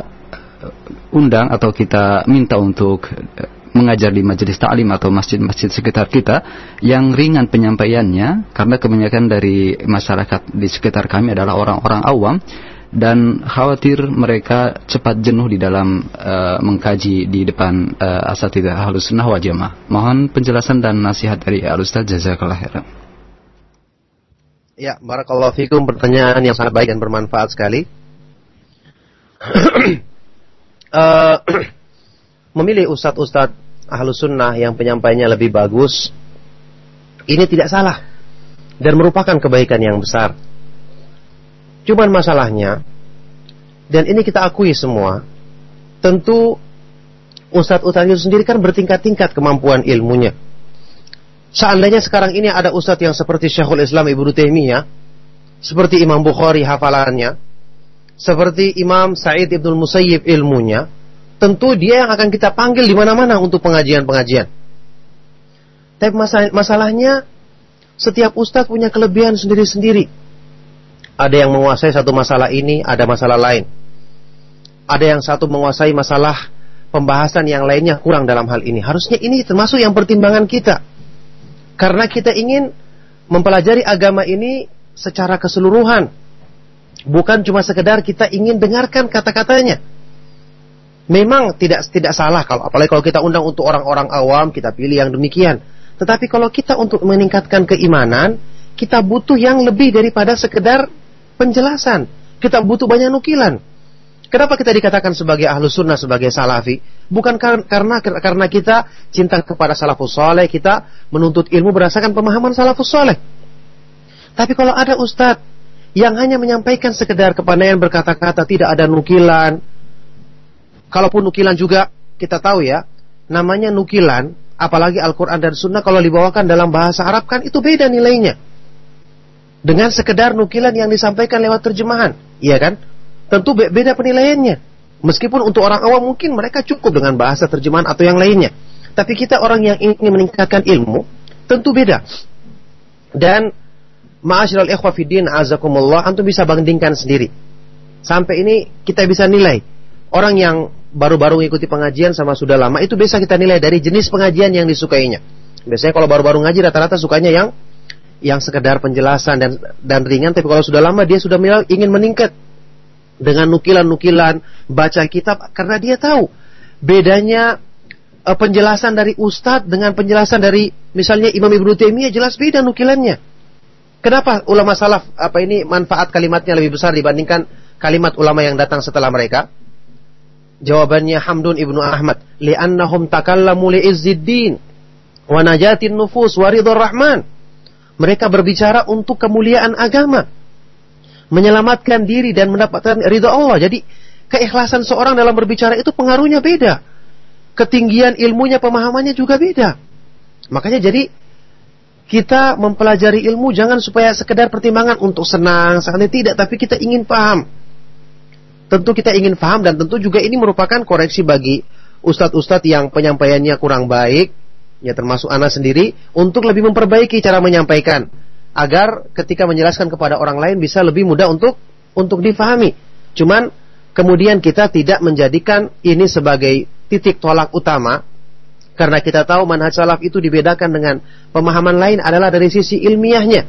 undang atau kita minta untuk mengajar di majelis ta'lim atau masjid-masjid sekitar kita yang ringan penyampaiannya karena kebanyakan dari masyarakat di sekitar kami adalah orang-orang awam dan khawatir mereka cepat jenuh di dalam uh, mengkaji di depan uh, asatidah halus sunnah wal. Mohon penjelasan dan nasihat dari Al-Ustaz Jazakallah khairan. Ya, barakallahu fikum pertanyaan yang sangat baik dan bermanfaat sekali. uh, memilih ustadz-ustadz ahlu sunnah yang penyampaiannya lebih bagus, Ini tidak salah dan merupakan kebaikan yang besar. Cuman masalahnya dan ini kita akui semua, tentu ustadz-ustadz itu sendiri kan bertingkat-tingkat kemampuan ilmunya. Seandainya sekarang ini ada ustadz yang seperti Syekhul Islam Ibnu Taimiyah, seperti Imam Bukhari hafalannya, seperti Imam Sa'id Ibnu Musayyib ilmunya, tentu dia yang akan kita panggil di mana-mana untuk pengajian-pengajian. Tapi masalahnya setiap ustadz punya kelebihan sendiri-sendiri. Ada yang menguasai satu masalah ini, ada masalah lain. Ada yang satu menguasai masalah pembahasan yang lainnya kurang dalam hal ini. Harusnya ini termasuk yang pertimbangan kita. Karena kita ingin mempelajari agama ini secara keseluruhan. Bukan cuma sekedar kita ingin dengarkan kata-katanya. Memang tidak tidak salah kalau apalagi kalau kita undang untuk orang-orang awam kita pilih yang demikian. Tetapi kalau kita untuk meningkatkan keimanan, kita butuh yang lebih daripada sekedar penjelasan. Kita butuh banyak nukilan. Kenapa kita dikatakan sebagai ahlu sunnah, sebagai salafi? Bukan karena karena kita cinta kepada salafus soleh, kita menuntut ilmu berdasarkan pemahaman salafus soleh. Tapi kalau ada ustadz yang hanya menyampaikan sekedar kepandaian berkata-kata, tidak ada nukilan. Kalaupun nukilan juga kita tahu ya, namanya nukilan apalagi Al-Quran dan Sunnah kalau dibawakan dalam bahasa Arab kan itu beda nilainya. Dengan sekedar nukilan yang disampaikan lewat terjemahan, iya kan? Tentu beda penilaiannya. Meskipun untuk orang awam mungkin mereka cukup dengan bahasa terjemahan atau yang lainnya. Tapi kita orang yang ingin meningkatkan ilmu, tentu beda. Dan ma'asyiral ikhwah fiddin azakumullah antum bisa bandingkan sendiri. Sampai ini kita bisa nilai orang yang baru-baru mengikuti pengajian sama sudah lama itu bisa kita nilai dari jenis pengajian yang disukainya. Biasanya kalau baru-baru ngaji rata-rata sukanya yang yang sekedar penjelasan dan dan ringan tapi kalau sudah lama dia sudah ingin meningkat dengan nukilan-nukilan baca kitab karena dia tahu bedanya uh, penjelasan dari ustadz dengan penjelasan dari misalnya Imam Ibnu Taimiyah jelas beda nukilannya. Kenapa ulama salaf apa ini manfaat kalimatnya lebih besar dibandingkan kalimat ulama yang datang setelah mereka? Jawabannya Hamdun ibnu Ahmad. Li'annahum takallamu li'izziddin. Wa najatin nufus wa rahman. Mereka berbicara untuk kemuliaan agama. Menyelamatkan diri dan mendapatkan ridha Allah. Jadi keikhlasan seorang dalam berbicara itu pengaruhnya beda. Ketinggian ilmunya, pemahamannya juga beda. Makanya jadi kita mempelajari ilmu jangan supaya sekedar pertimbangan untuk senang, santai tidak, tapi kita ingin paham tentu kita ingin paham dan tentu juga ini merupakan koreksi bagi ustadz-ustadz yang penyampaiannya kurang baik, ya termasuk anak sendiri, untuk lebih memperbaiki cara menyampaikan agar ketika menjelaskan kepada orang lain bisa lebih mudah untuk untuk difahami. Cuman kemudian kita tidak menjadikan ini sebagai titik tolak utama karena kita tahu manhaj salaf itu dibedakan dengan pemahaman lain adalah dari sisi ilmiahnya,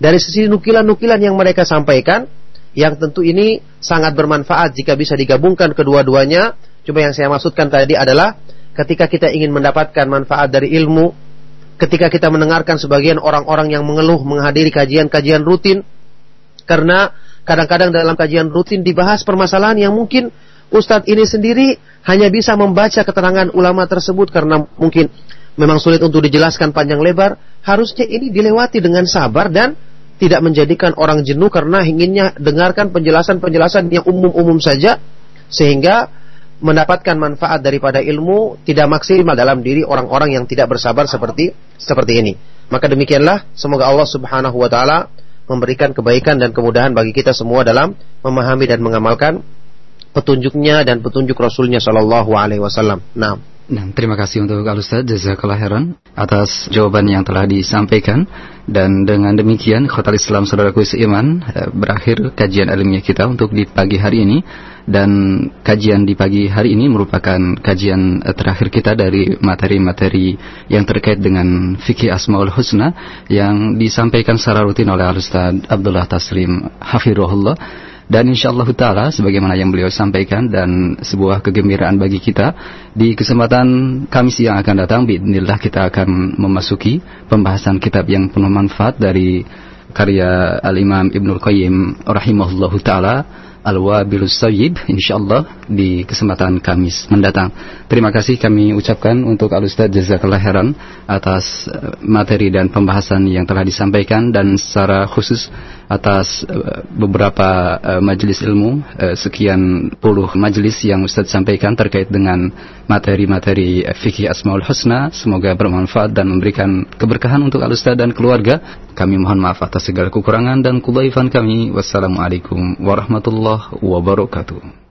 dari sisi nukilan-nukilan yang mereka sampaikan yang tentu ini sangat bermanfaat jika bisa digabungkan kedua-duanya. Cuma yang saya maksudkan tadi adalah ketika kita ingin mendapatkan manfaat dari ilmu, ketika kita mendengarkan sebagian orang-orang yang mengeluh menghadiri kajian-kajian rutin, karena kadang-kadang dalam kajian rutin dibahas permasalahan yang mungkin Ustadz ini sendiri hanya bisa membaca keterangan ulama tersebut karena mungkin memang sulit untuk dijelaskan panjang lebar. Harusnya ini dilewati dengan sabar dan tidak menjadikan orang jenuh karena inginnya dengarkan penjelasan-penjelasan yang umum-umum saja sehingga mendapatkan manfaat daripada ilmu tidak maksimal dalam diri orang-orang yang tidak bersabar seperti seperti ini. Maka demikianlah semoga Allah Subhanahu wa taala memberikan kebaikan dan kemudahan bagi kita semua dalam memahami dan mengamalkan petunjuknya dan petunjuk Rasulnya Shallallahu Alaihi Wasallam. Nah. Nah, terima kasih untuk Al Ustaz Jazakallah Heran atas jawaban yang telah disampaikan. Dan dengan demikian Khotal Islam Saudaraku Seiman eh, berakhir kajian ilmiah kita untuk di pagi hari ini. Dan kajian di pagi hari ini merupakan kajian eh, terakhir kita dari materi-materi yang terkait dengan fikih Asmaul Husna yang disampaikan secara rutin oleh Al Ustaz Abdullah Taslim. Hafirullah dan insya Allah Ta'ala sebagaimana yang beliau sampaikan dan sebuah kegembiraan bagi kita di kesempatan Kamis yang akan datang Bismillah kita akan memasuki pembahasan kitab yang penuh manfaat dari karya Al-Imam Ibnul Qayyim rahimahullahu Ta'ala Al-Wabilus Sayyib insyaallah di kesempatan Kamis mendatang. Terima kasih kami ucapkan untuk Al Ustaz Jazakallah Heran atas eh, materi dan pembahasan yang telah disampaikan dan secara khusus atas eh, beberapa uh, majelis ilmu uh, sekian puluh majelis yang Ustaz sampaikan terkait dengan materi-materi fikih Asmaul Husna. Semoga bermanfaat dan memberikan keberkahan untuk Al Ustaz dan keluarga. Kami mohon maaf atas segala kekurangan dan kebaikan kami. Wassalamualaikum warahmatullahi wabarakatuh